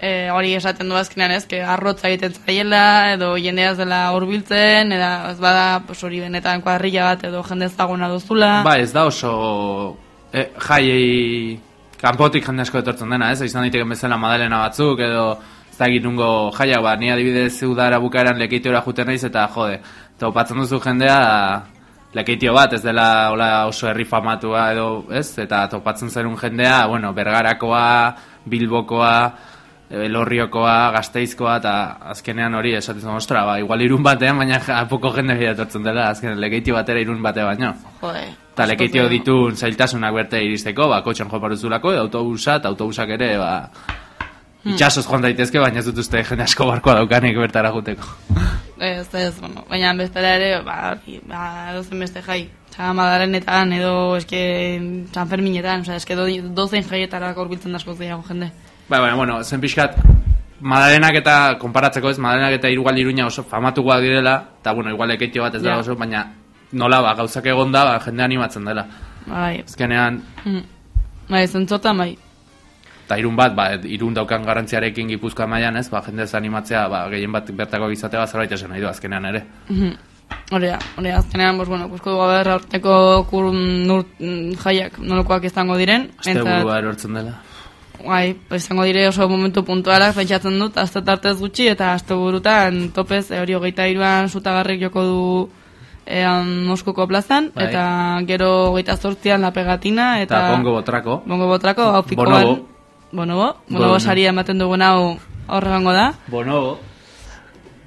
e, hori esaten du azkenean ez, que arrotza egiten zaiela, edo jendea ez dela hurbiltzen, edo ez bada, pues hori benetan kuadrilla bat, edo jende ezaguna duzula. Ba, ez da oso e, jaiei kanpotik jende asko etortzen dena, ez? Izan daiteke bezala Madalena batzuk edo ez dakit nungo jaiak, ba, ni adibidez udara bukaeran lekeitiora juten naiz eta jode, topatzen duzu jendea lekeitio bat, ez dela hola oso herri famatua edo, ez? Eta topatzen zerun jendea, bueno, Bergarakoa, Bilbokoa, Elorriokoa, Gasteizkoa eta azkenean hori esaten zen, ostra, ba, igual irun batean, baina apoko jende bila etortzen dela, azkenean lekeitio batera irun bate baino. Jode. Eta lekeitio ditu zailtasunak berte iristeko, ba, kotxan jo paruzulako, edo autobusa, eta autobusak ere, ba, Hmm. itxasoz joan daitezke, baina ez dut uste jende asko barkoa daukanik bertara juteko. Ez, ez, bueno, baina bestela ere, ba, ba, dozen beste jai. Madalenetan edo, eske, San Ferminetan, osa, eske do, dozen jaietara korbiltzen da askoz gehiago jende. Bai, baina, bueno, zen pixkat, Madalenak eta, konparatzeko ez, Madalenak eta irugal iruña oso famatukoak direla, eta, bueno, igual ekeitio bat ez Ja. da oso, baina nola, ba, gauzak egon da, ba, jende animatzen dela. Bai. Azkenean, Mm. Bai, zentzotan, bai. Eta irun bat, ba, irun daukan garrantziarekin gipuzkoa mailan ez, ba, jende ez animatzea, ba, gehien bat bertako gizatea, zerbait esan nahi du, azkenean ere. Mhm. Hori da, hori da, azkenean, bos, bueno, kusko dugu aber aurteko kur nur, jaiak nolakoak izango diren. Azte burua erortzen dela. Bai, pues izango dire oso momentu puntualak pentsatzen dut, azte tartez gutxi, eta azte burutan topez, e, hori hogeita iruan sutagarrik joko du ean Moskoko plazan, Bai. eta gero hogeita zortzian la pegatina, eta... Eta bongo botrako. Bongo botrako, hau pikoan... Bonobo. Bonobo. Bonobo saria ematen dugun hau horregango da. Bonobo.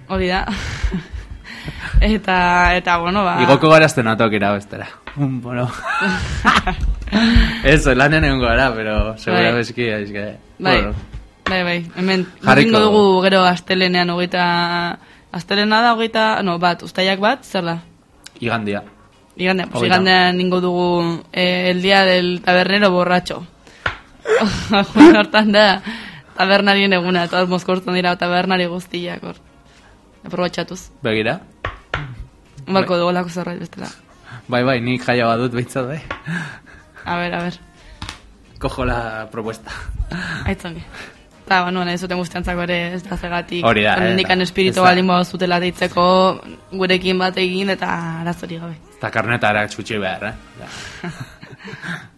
Hori da. eta, eta, bueno, ba... Igoko gara aztenatok irabestera. Un, bueno. Ez, lanen egon gara, pero segura Bai. bezki, que... Bai, Bueno, bai, bai, hemen Jarriko dugu gero astelenean hogeita... Astelena da hogeita... No, bat, ustaiak bat, zer da? igandia. Igandean, pues igandean ningo dugu eh, el día del tabernero borracho. Joan hortan da tabernarien eguna, eta mozkortzen dira tabernari guztiak hor. Aprobatxatuz. Begira. Balko dugu lako zerbait bestela. Bai, bai, nik jaia badut behintzat, bai. A ver, a ver. Cojo la propuesta. Aitzongi. Eta, bueno, nahi zuten guztiantzako ere ez da zegatik. Hori da, da. espiritu Ez baldin zutela deitzeko gurekin bat egin eta arazori gabe. Eta karnetara txutxi behar, eh?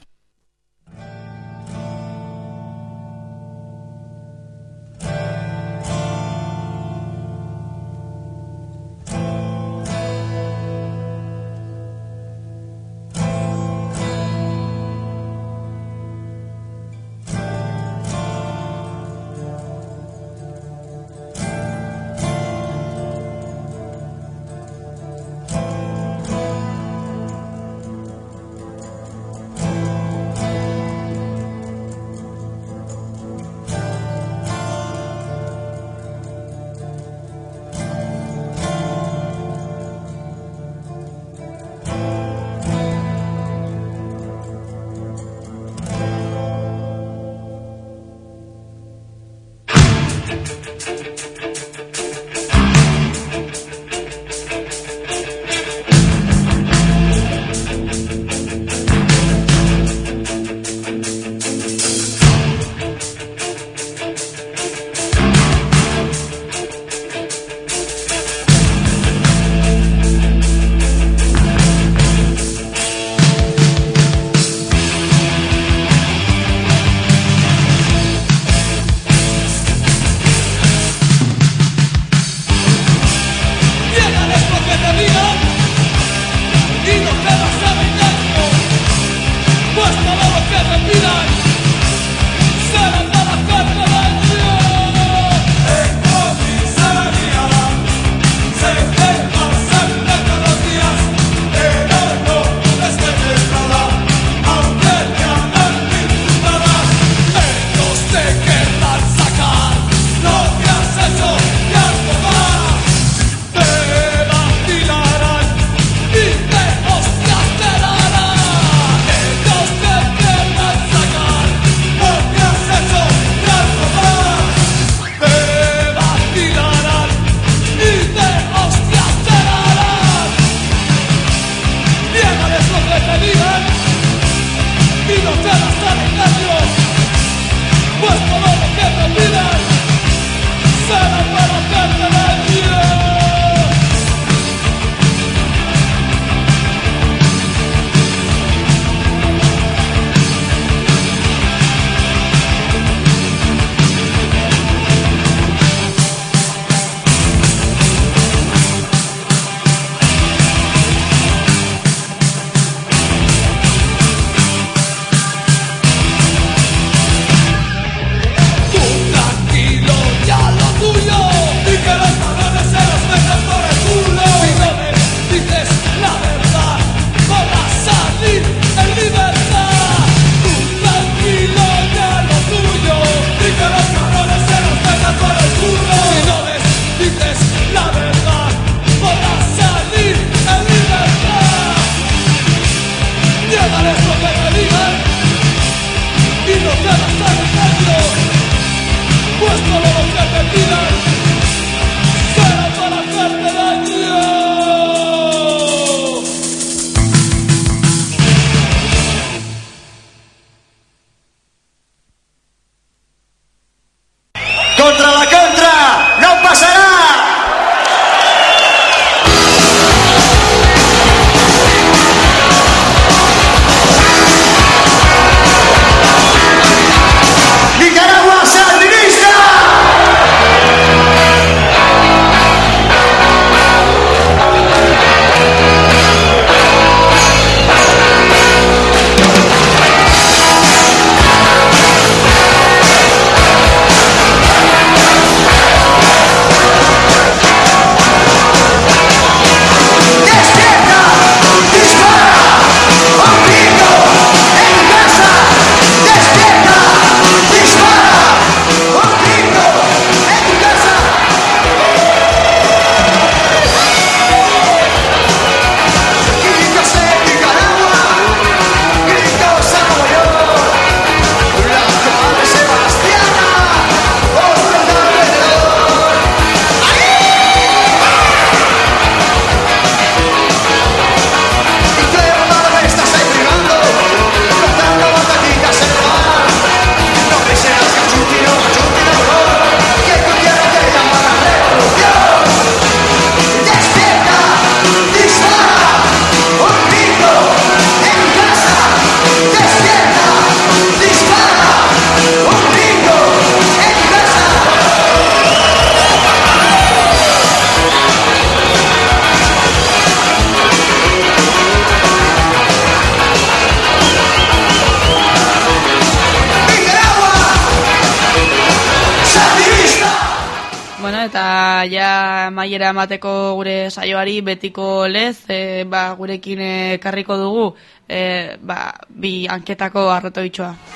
ja maiera emateko gure saioari betiko lez, e, ba, gurekin ekarriko dugu e, ba, bi anketako arretoitxoa.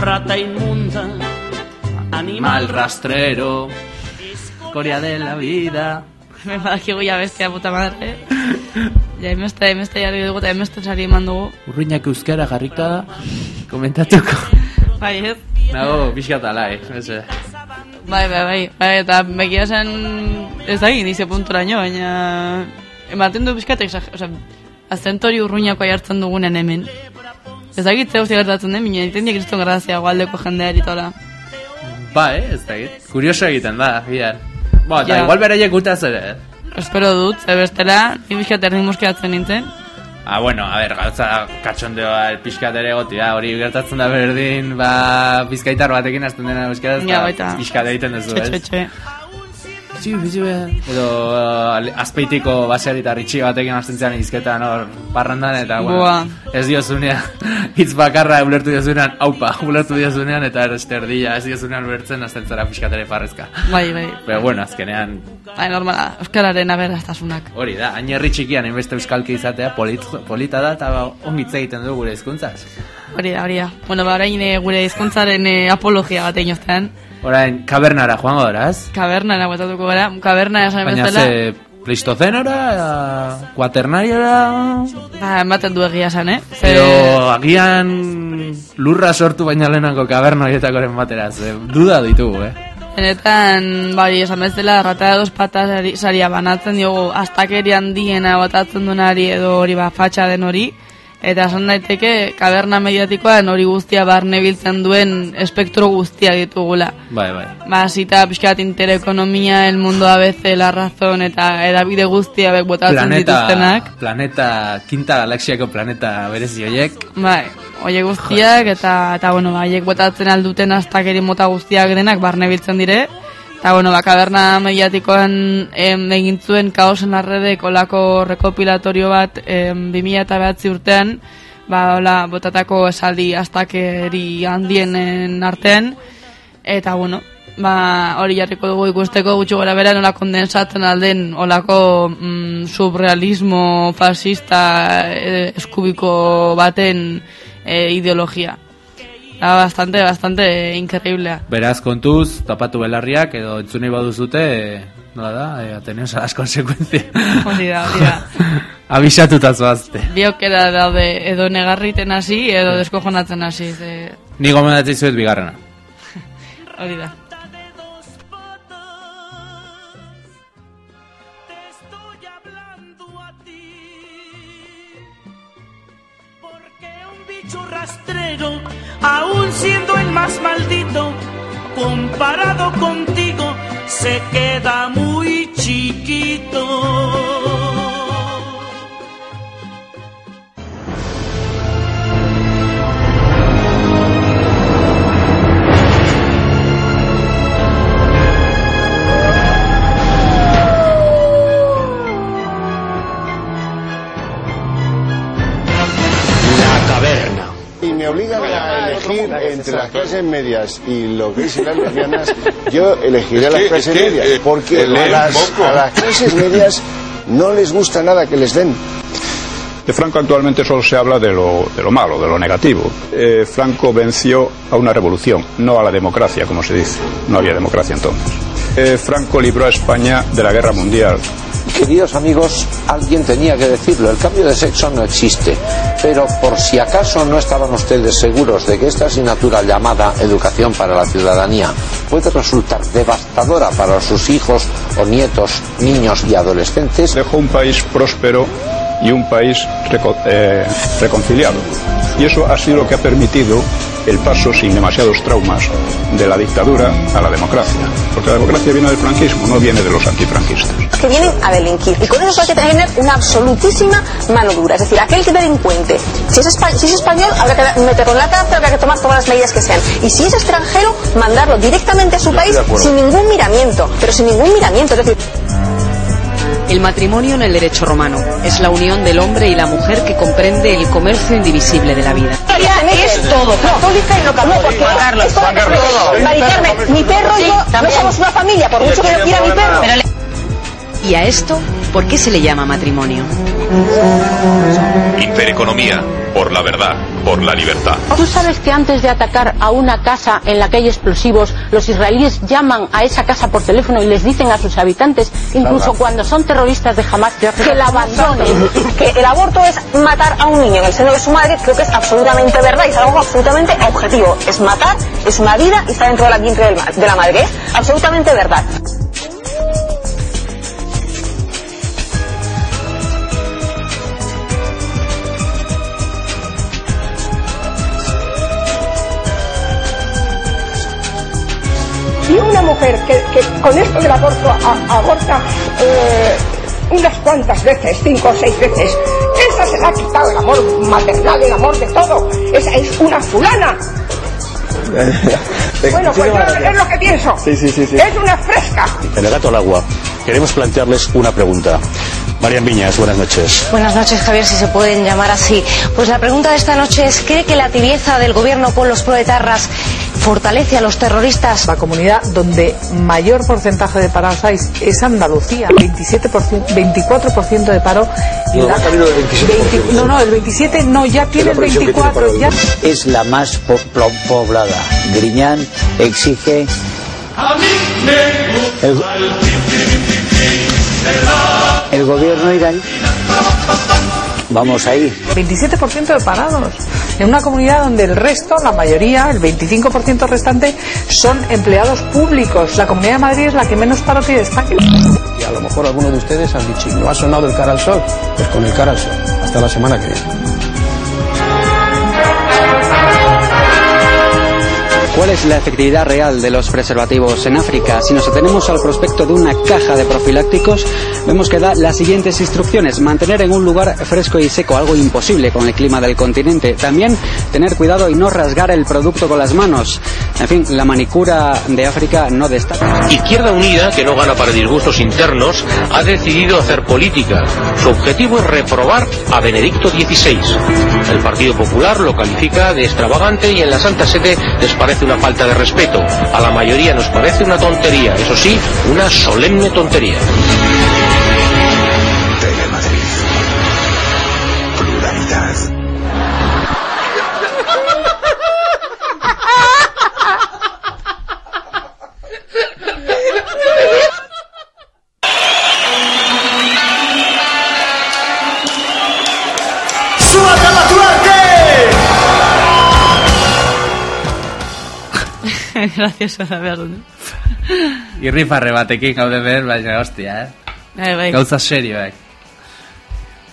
Rata inmunda, Mal rastrero, Coria de la vida. Me badakigu ja bestia puta madre. Ja, emeste, emeste jarri dugu, eta emeste sari eman dugu. Urruinak euskara jarrika komentatuko. Bai, ez? Nago, pixkat alai, eze. Bai, bai, bai, bai, eta begia zen, ez da indize punturaino, baina ematen du bizkatek, oza, azentori urruñako jartzen dugunen hemen. Ez da gitze guzti gertatzen den, baina iten kriston grazia gualdeko jendeari tola. Ba, eh, ez da egit. Kurioso egiten da, bian. Ba, eta Ja. igual beraiek gutaz ere, eh? Espero dut, ze bestela, ni bizkat erdi muskeatzen nintzen. Ah, bueno, a ver, gauza katxondeoa pixkat ere gotia, hori gertatzen da berdin, ba, bizkaitar batekin hasten dena euskaraz, Ja, eta baita. pixkat egiten duzu, Txe, txe, ez? txe. Txi, bizi be. Edo uh, azpeitiko baserri eta ritxi batekin hasten zean izketan hor parrandan, eta, bueno, Boa. ez diozunean, hitz bakarra ulertu diozunean, aupa, ulertu diozunean, eta ereste erdia, ez diozunean ulertzen hasten zara pixkat ere parrezka. Bai, bai. Pero bueno, azkenean, Bai, normala, euskararen aberastasunak. hori da, hain herri txikian inbeste euskalki izatea polit, polita da, eta ba, ongitza egiten du gure hizkuntzaz. Hori da, hori da. Bueno, ba, orain eh, gure hizkuntzaren eh, apologia bat egin. Orain, kabernara joango dara, ez? Kabernara guatatuko gara, kaberna esan Baina bezala. ze pleistozenora, kuaternariora, Ba, ematen du egia esan, eh? Ze- edo agian lurra sortu baina lehenako kaberna horietakoren batera, ze duda ditugu, eh? Benetan, bai, esan bezala, rata dos patas sari- saria banatzen diogu, astakeri handiena botatzen duenari edo hori ba, fatxa den hori, eta esan daiteke, kaberna mediatikoan hori guztia barne biltzen duen espektro guztia ditugula. Bai, bai. Ba, zita pixkat interekonomia, el mundo ABC, la razón, eta edabide guztia bek botatzen dituztenak. planeta, quinta galaxiako planeta berezi horiek, Bai, oie guztiak eta eta bueno, ba, haiek botatzen alduten astakeri mota guztiak denak barne biltzen dire. Eta bueno, ba, kaberna mediatikoan em, egin zuen kaosen arrede kolako rekopilatorio bat em, 2009 urtean, ba, hola, botatako esaldi astakeri handienen artean, eta bueno, ba, hori jarriko dugu ikusteko gutxi gora bera nola kondensatzen alden olako mm, surrealismo fascista eh, eskubiko baten eh, ideologia. Da bastante, bastante increíblea. Beraz kontuz, tapatu belarriak edo entzunei baduzute, e, nola da, e, ateneos a las consecuencias. Hori da, hori da. Abisatuta zoazte. Biokera daude edo negarriten hasi edo deskojonatzen hasi. Ze... Ni gomendatzen zuet bigarrena. Hori da. Aún siendo el más maldito, comparado contigo, se queda muy chiquito. Me obligan a elegir entre las clases medias y lo que es las lesbianas, yo elegiré Es las clases es que, medias, eh, porque lee a las, poco. a las clases medias no les gusta nada que les den. De Franco actualmente solo se habla de lo, de lo malo, de lo negativo. Eh, Franco venció a una revolución, no a la democracia, como se dice. No había democracia entonces. Eh, Franco libró a España de la guerra mundial. Queridos amigos, alguien tenía que decirlo, el cambio de sexo no existe, pero por si acaso no estaban ustedes seguros de que esta asignatura llamada Educación para la Ciudadanía puede resultar devastadora para sus hijos o nietos, niños y adolescentes, Dejó un país próspero y un país eh, reconciliado. Y eso ha sido lo que ha permitido el paso sin demasiados traumas de la dictadura a la democracia. Porque la democracia viene del franquismo, no viene de los antifranquistas. que vienen a delinquir. Y con eso hay que tener una absolutísima mano dura. Es decir, aquel que delincuente, si es, espa- si es español, habrá que meterlo en la cárcel, habrá que tomar todas las medidas que sean. Y si es extranjero, mandarlo directamente a su Yo país sin ningún miramiento. Pero sin ningún miramiento. Es decir, El matrimonio en el derecho romano es la unión del hombre y la mujer que comprende el comercio indivisible de la vida. es todo. Católica y no católica. Carlos, Juan Carlos. Mari Carmen, mi perro y yo no somos una familia, por mucho que yo quiera mi perro. ¿Y a esto por qué se le llama matrimonio? Intereconomía, por la verdad, por la libertad. ¿Tú sabes que antes de atacar a una casa en la que hay explosivos, los israelíes llaman a esa casa por teléfono y les dicen a sus habitantes, incluso cuando son terroristas de Hamas, que la abandonen? que el aborto es matar a un niño en el seno de su madre, creo que es absolutamente verdad y es algo absolutamente objetivo. Es matar, es una vida y está dentro de la vientre de la madre. Es absolutamente verdad. Una mujer que, con esto del aborto aborta eh, unas cuantas veces, cinco o seis veces, esa se le ha quitado el amor maternal, el amor de todo. Esa es una fulana. Bueno, pues yo es lo que pienso. Sí, sí, sí, sí. Es una fresca. En el gato al agua, queremos plantearles una pregunta. Marian Viñas, buenas noches. Buenas noches, Javier, si se pueden llamar así. Pues la pregunta de esta noche es, ¿cree que la tibieza del gobierno con los proetarras fortalece a los terroristas? La comunidad donde mayor porcentaje de parados hay es Andalucía, 27%, 24% de paro. Y No, la- va camino del 27%. 20 no, no, el 27 no, ya tiene el 24, ya. Es la más po- poblada. Griñán exige el, el gobierno iraní. Vamos ahí. 27% de parados. En una comunidad donde el resto, la mayoría, el 25% restante, son empleados públicos. La Comunidad de Madrid es la que menos paro tiene de España. Y a lo mejor algunos de ustedes han dicho, ¿no ha sonado el cara al sol? Pues con el cara al sol. Hasta la semana que viene. ¿Cuál es la efectividad real de los preservativos en África? Si nos atenemos al prospecto de una caja de profilácticos, vemos que da las siguientes instrucciones. Mantener en un lugar fresco y seco, algo imposible con el clima del continente. También tener cuidado y no rasgar el producto con las manos. En fin, la manicura de África no destaca. Izquierda Unida, que no gana para disgustos internos, ha decidido hacer política. Su objetivo es reprobar a Benedicto XVI. El Partido Popular lo califica de extravagante y en la Santa Sede les parece una falta de respeto, a la mayoría nos parece una tontería, eso sí, una solemne tontería. Gracioso da behar dut. Irrifarre batekin gaude behar, baina hostia, eh? Bai, bai. Gauza serioak.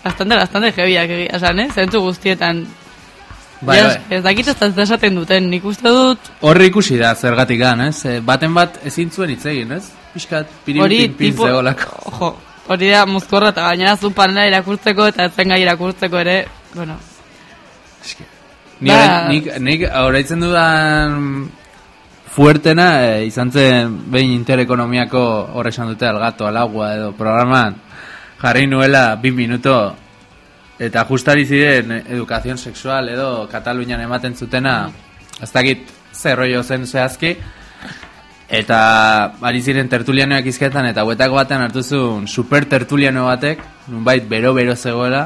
Bastante, bastante jebiak egia esan, eh? Zentzu guztietan. Bai, bai. Ez dakit ez esaten duten, nik uste dut Horri ikusi da zergatik gan, ez? Eh, Baten bat ezin zuen hitz egin, ez? Piskat, pirin hori pin pin tipo... Ojo, hori da muzkorra eta gainera zu panela irakurtzeko eta etzen gai irakurtzeko ere, bueno. Ni, Ba- orain- nik, nik dudan fuertena eh, izan zen behin interekonomiako horre esan dute algato, alagua edo programan. Jarri nuela bi minuto. Eta justari ziren edukazion sexual edo Katalunian ematen zutena ez dakit zer rollo zen zehazki. Eta ari ziren tertulianoak izketan eta huetako batean hartu zuen super tertuliano batek nunbait bero-bero zegoela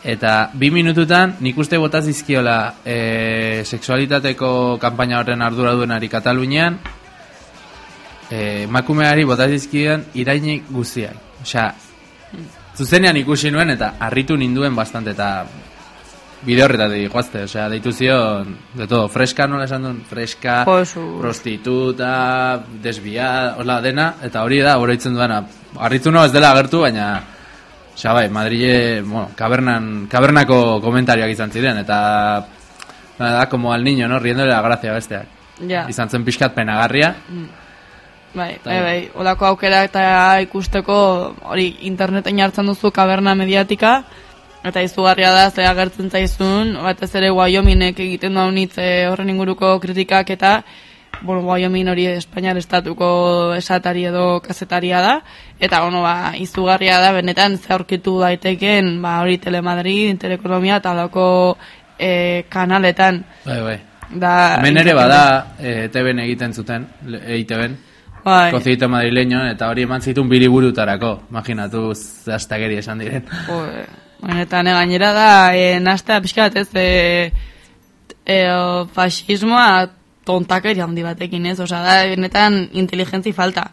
Eta bi minututan nik uste bota zizkiola e, sexualitateko kanpaina horren ardura duenari Katalunian e, emakumeari bota zizkion irainik guztiak. Osea, zuzenean ikusi nuen eta harritu ninduen bastante eta bide horretatik goazte, osea, deitu zion, de todo, freska nola esan duen, freska, Josu. prostituta, desbia, hola dena, eta hori da, oroitzen duena. Harritu no ez dela agertu, baina Osea, bai, Madrile, bueno, kabernan, kabernako komentarioak izan ziren, eta da, como al niño, no? Riéndole la gracia besteak. Ja. Izan zen pixkat penagarria. Bai, Eta- bai, bai, olako aukera eta ikusteko hori interneten jartzen duzu kaberna mediatika eta izugarria da ze agertzen zaizun, batez ere Wyominnek egiten da unitz eh, horren inguruko kritikak eta bueno, Wyoming hori Espainiar estatuko esatari edo kazetaria da eta bueno, ba, izugarria da benetan ze aurkitu daiteken ba, hori Telemadrid, Teleekonomia eta olako eh, kanaletan Bai, bai. da Hemen ere bada, e, ETV-en egiten zuten, EITB-en, Bai. Concierto madrileño, eta hori eman zitun biriburutarako, imaginatu zaztakeri esan diren. Joder, Benetan, e, gainera da, e, nastea pixka bat ez, e, e, o, fascismoa tontakeri handi batekin ez, osea, da, benetan, inteligentzi falta.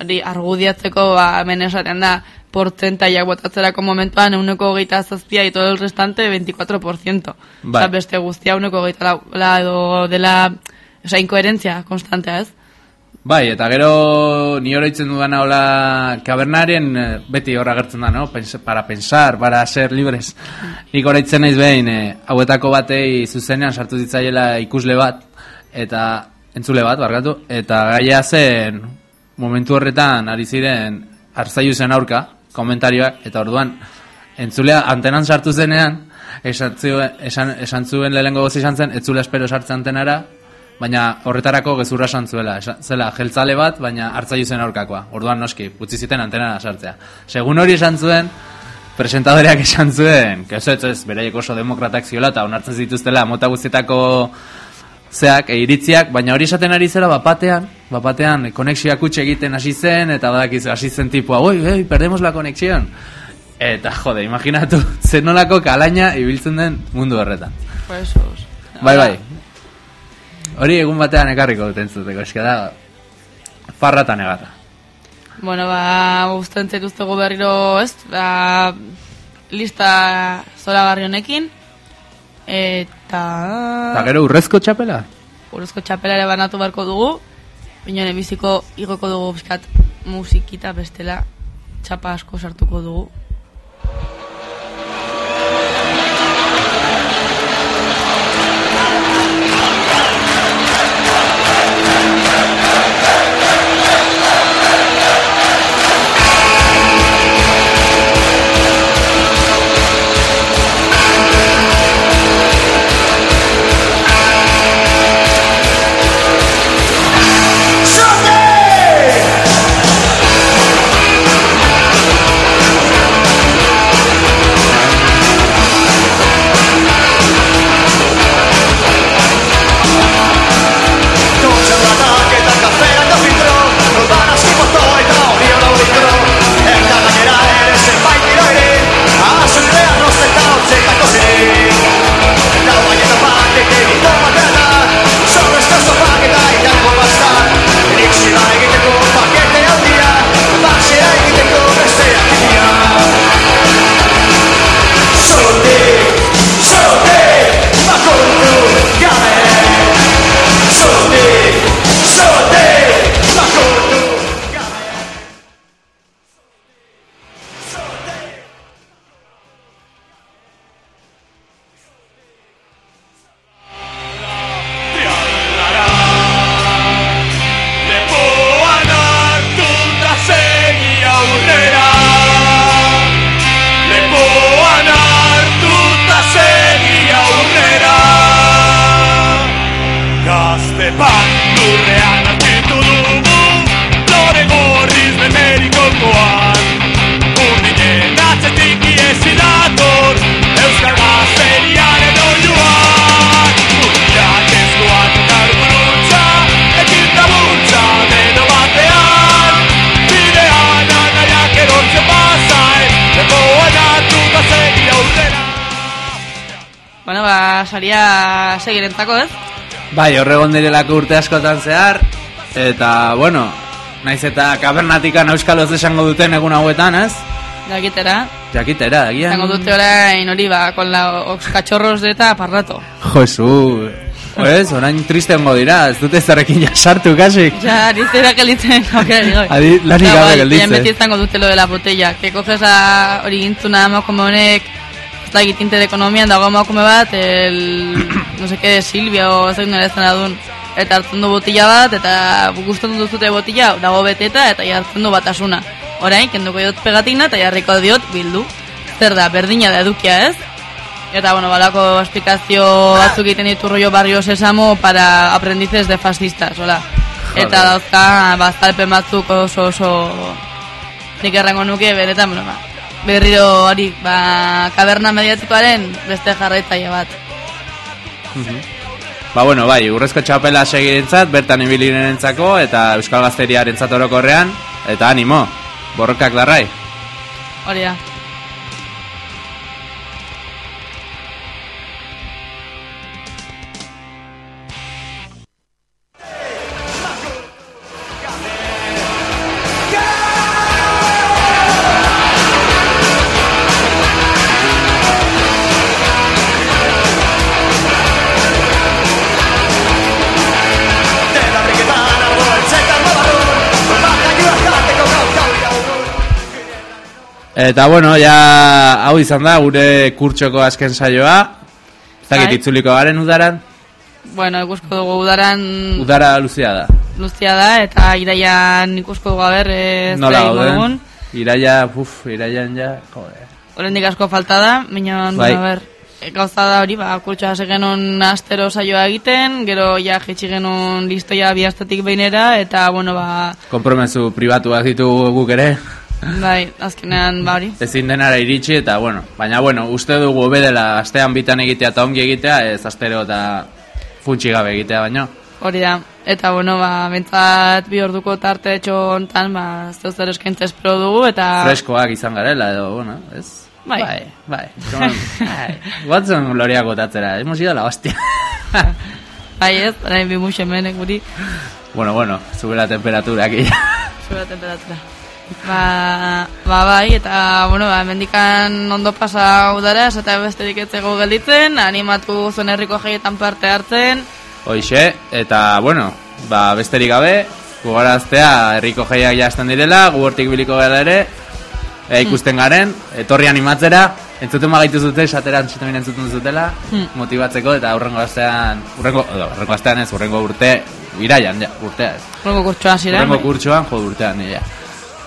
Hori, argudiatzeko, ba, hemen esaten da, portzentaiak botatzerako momentuan, euneko hogeita zazpia y todo el restante, 24%. Bai. Osea, beste guztia euneko hogeita la, edo dela, osea, inkoherentzia konstantea ez. Bai, eta gero ni oroitzen dudana hola kabernaren eh, beti hor agertzen da, no? Pens para pensar, para ser libres. Nik oroitzen naiz behin, eh, hauetako batei zuzenean sartu zitzaiela ikusle bat, eta entzule bat, barkatu, eta gaia zen momentu horretan ari ziren arzaiu zen aurka, komentarioak, eta orduan entzulea antenan sartu zenean, esan esan, esan zuen lehengo gozi esan zen, etzula espero sartzen antenara, baina horretarako gezurra esan zuela, esan- zela jeltzale bat, baina hartzaiu zen aurkakoa. Orduan noski, utzi ziten antenara sartzea. Segun hori esan zuen, presentadoreak esan zuen, que ez, ez beraiek oso demokratak ziola eta onartzen zituztela mota guztietako zeak, e, iritziak, baina hori esaten ari zela bapatean, bapatean e, konexioak utxe egiten hasi zen, eta badakiz hasi zen tipua, oi, oi, perdemos la conexión. Eta jode, imaginatu, zenolako kalaina ibiltzen den mundu horretan. Pues, Bai, bai. Hori egun batean ekarriko duten zuteko, eske da farratan egarra. Bueno, ba, guztan zituztego berriro, ez, ba, lista zoragarri honekin, eta... Eta gero urrezko txapela? Urrezko txapela ere banatu beharko dugu, baina biziko igoko dugu bizkat musikita bestela txapa asko sartuko dugu. Segirentzako, ez? Bai, horregon direlako urte askotan zehar, eta, bueno, naiz eta kabernatikan euskaloz esango duten egun hauetan, ez? Jakitera. Jakitera, agian. Zango dute orain hori ba, con la ox cachorros de eta parrato. Josu, ez, orain triste hongo dira, ez dute zarrekin jasartu kasik. Ya, nizera gelitzen, aukera digo. Adi, lanik gabe bai, gelditze. baina beti izango dute lo de la botella, que coges a hori gintzuna honek, ez da tinte de ekonomian dago emakume bat, el, no qué, Silvia o ez nola ezan adun. Eta hartzen du botilla bat, eta gustatzen duzute botilla, dago beteta, eta jartzen du batasuna. Orain, kenduko diot pegatina, eta jarriko diot bildu. Zer da, berdina da edukia ez? Eta, bueno, balako esplikazio batzuk egiten ditu rollo barrio sesamo para aprendices de fascistas, hola. Eta dauzka, bazalpen batzuk oso oso nik errango nuke, benetan, bueno, ba, berriro hori, ba, kaberna mediatikoaren beste jarraitzaile bat. Ba, bueno, bai, urrezko txapela segirentzat, bertan ibilirenentzako, eta Euskal Gazteriarentzat orokorrean, eta animo, borrokak darrai. Hori da. Eta bueno, ja hau izan da gure kurtsoko azken saioa. Ez dakit Bai. itzuliko garen udaran. Bueno, ikusko dugu udaran Udara luzea da. luzia da, eta iraian ikusko dugu haber, ez Nola da. Iraia, uf, iraian ja, joder. Oraindik asko falta da, baina, Bai. ber, gauza da hori, ba, kurtsoa hasi genuen astero saioa egiten, gero ja jetxi genuen listoia bi astetik behinera, eta, bueno, ba, Kompromezu pribatuak ditugu guk ere. Bai, azkenean, ba, hori. Ezin denara iritsi eta bueno, baina bueno, uste dugu hobe dela astean bitan egitea eta ongi egitea, ez astero eta funtsi gabe egitea baino. Hori da, eta bueno, ba, bentsat bi orduko tarte etxo hontan, ba, zeu zer eskaintza espero dugu, eta... Freskoak izan garela edo, bueno, ez? Bai. Bai, bai. On. Bai. Guatzen loriak botatzera, hemos ido la hostia. Bai ez, orain bi muxe menek guri, bueno, bueno, sube la temperatura aquí. zure temperatura. Ba, ba bai, eta, bueno, ba, mendikan ondo pasa udara, eta besterik ez ego gelditzen, animatu zuen herriko jaietan parte hartzen, Hoixe, eta bueno, ba, besterik gabe, gogoraztea herriko jaiak jazten direla, gu hortik biliko gara ere, e, ikusten garen, etorri animatzera, entzuten magaitu zute, esateran zuten entzuten zutela, Hmm. motibatzeko, eta urrengo astean, edo, urrengo astean ez, urrengo urte, iraian, ja, urtea ez. Horreko kurtsoan ziren. Urrengo kurtsoan, jo, urtean, ja.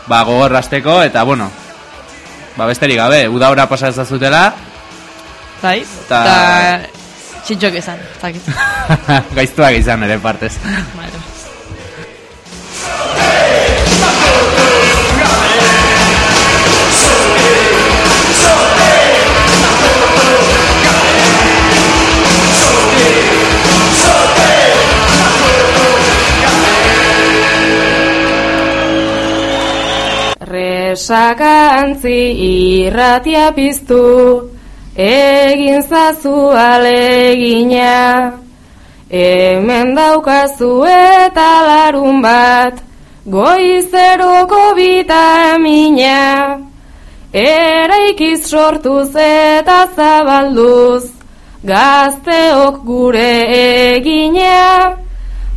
Ba, gogorrazteko, eta bueno, ba, besterik gabe, uda ora pasa ezazutela, Bai, Eta- eta txintxok izan, zakit. gaiztuak izan ere partez. Vale. Resakantzi irratia piztu, egin zazu alegina. Hemen daukazu eta larun bat, goizeroko bitamina. Eraikiz sortuz eta zabalduz, gazteok gure egina.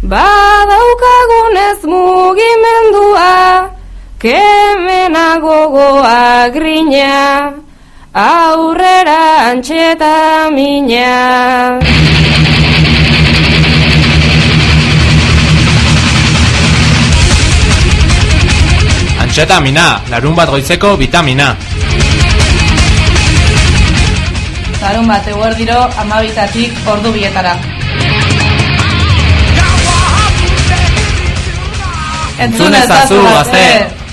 Badaukagunez mugimendua, kemena gogoa grina, aurrera antxeta mina. Antxetamina, larun bat goizeko vitamina. Zarun bat eguerdiro amabitatik ordu bietara. Entzun ezazu, gazte!